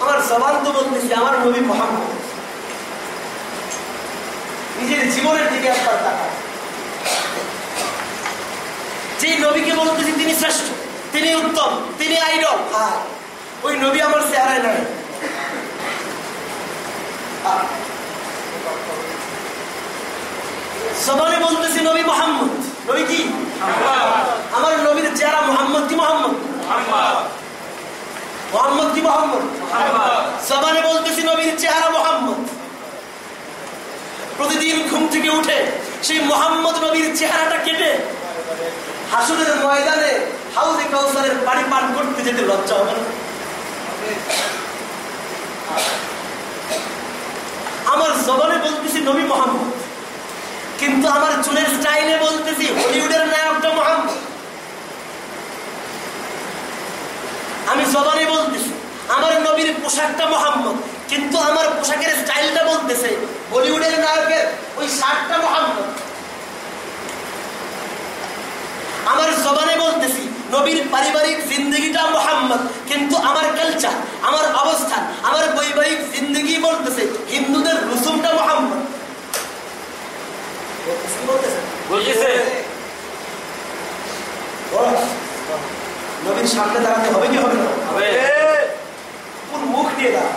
আমার জবান তো বলতেছি আমার নবী মোহাম্মদ। নিজের জীবনের দিকে একবার তাকান যে নবীকে বলতেছি তিনি শ্রেষ্ঠ তিনি উত্তম তিনি আইডল ওই নবী আমার চেহারায় নাই। সবাই বলতেছি নবী মোহাম্মদ। নবী কি? আমার নবীর চেহারা মোহাম্মদ কি মোহাম্মদ? মোহাম্মদ। কি মোহাম্মদ? জবানে বলতেছি নবীর চেহারা মোহাম্মদ। প্রতিদিন ঘুম থেকে উঠে সেই মোহাম্মদ নবীর চেহারাটা কেটে হাসুরের ময়দানে হাউজে কাউসারের পানি পান করতে যেতে লজ্জা হবে আমার জবানে বলতেছি নবী মোহাম্মদ, কিন্তু আমার চুলের স্টাইলে বলতেছি হলিউডের নায়কটা মোহাম্মদ। আমি জবানে বলতেছি, আমার নবীর পোশাকটা মোহাম্মদ, কিন্তু আমার পোশাকের স্টাইলটা বলতেছে বলিউডের নায়কের ওই শার্টটা মোহাম্মদ। আমার জবানে বলতেছি নবীর পারিবারিক জিন্দগিটা মোহাম্মদ কিন্তু আমার কালচার আমার অবস্থান আমার বৈবাহিক জিন্দগি বলতেছে হিন্দুদের রুসুমটা মোহাম্মদ। নবীর সামনে দাঁড়াতে হবে কি হবে না? হবে। কোন মুখ দিয়ে দাঁড়া?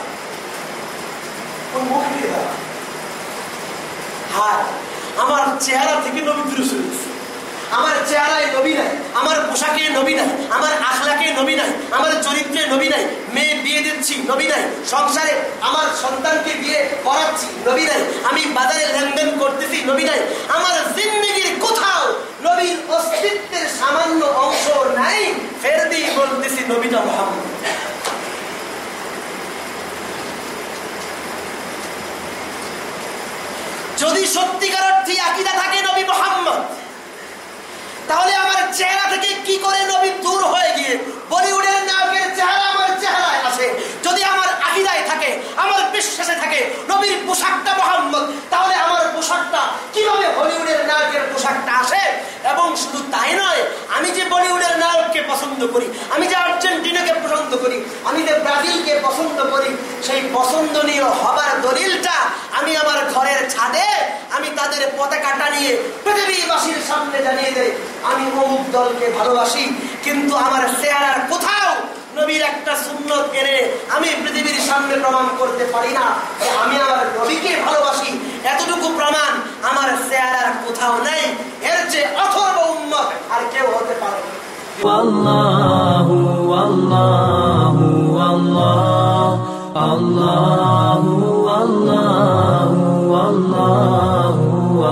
কোন মুখ দিয়ে দাঁড়া? হায় আমার চেহারা থেকে নবী দূরে সরে গেছে। আমার চেহারায় নবী নাই, আমার পোশাকে নবী নাই, আমার আখলাকে নবী নাই, আমার চরিত্রে নবী নাই, মেয়ে বিয়ে দিচ্ছি নবী নাই, সংসারে আমার সন্তানকে বিয়ে করাচ্ছি নবী নাই, আমি বাজারে লেনদেন করতেছি নবী নাই, আমার জিন্দগির কোথাও নবীর অস্তিত্বের সামান্য অংশ নাই, ফের দিয়ে বলতেছি নবীটা মোহাম্মদ। যদি সত্যিকার অর্থে আকিদা থাকে নবী মোহাম্মদ তাহলে আমার চেহারা থেকে কি করে নবী দূর হয়ে গিয়ে বলিউডের নায়কের চেহারা যদি আমার আকিদায় থাকে, আমার বিশ্বাসে থাকে, নবীর পোশাকটা মোহাম্মদ, তাহলে আমার পোশাকটা কীভাবে হলিউডের নায়কের পোশাকটা আসে? এবং শুধু তাই নয়, আমি যে বলিউডের নায়ককে পছন্দ করি, আমি যে আর্জেন্টিনাকে পছন্দ করি, আমি যে ব্রাজিলকে পছন্দ করি, সেই পছন্দনীয় হবার দলিলটা আমি আমার ঘরের ছাদে, আমি তাদের পতাকাটা নিয়ে পৃথিবীবাসীর সামনে জানিয়ে দেয় আমি অমুক দলকে ভালোবাসি, কিন্তু আমার চেহারার কোথাও নবীর একটা সুন্নত কেনে আমি পৃথিবীর সামনে প্রমাণ করতে পারি না। যে আমি আমার নবীকে ভালোবাসি। এতটুকু প্রমাণ আমার চেহারার কোথাও নেই। এর যে অথর্ব উন্মত আর কেউ হতে পারে আল্লাহ আল্লাহ আল্লাহ আল্লাহ।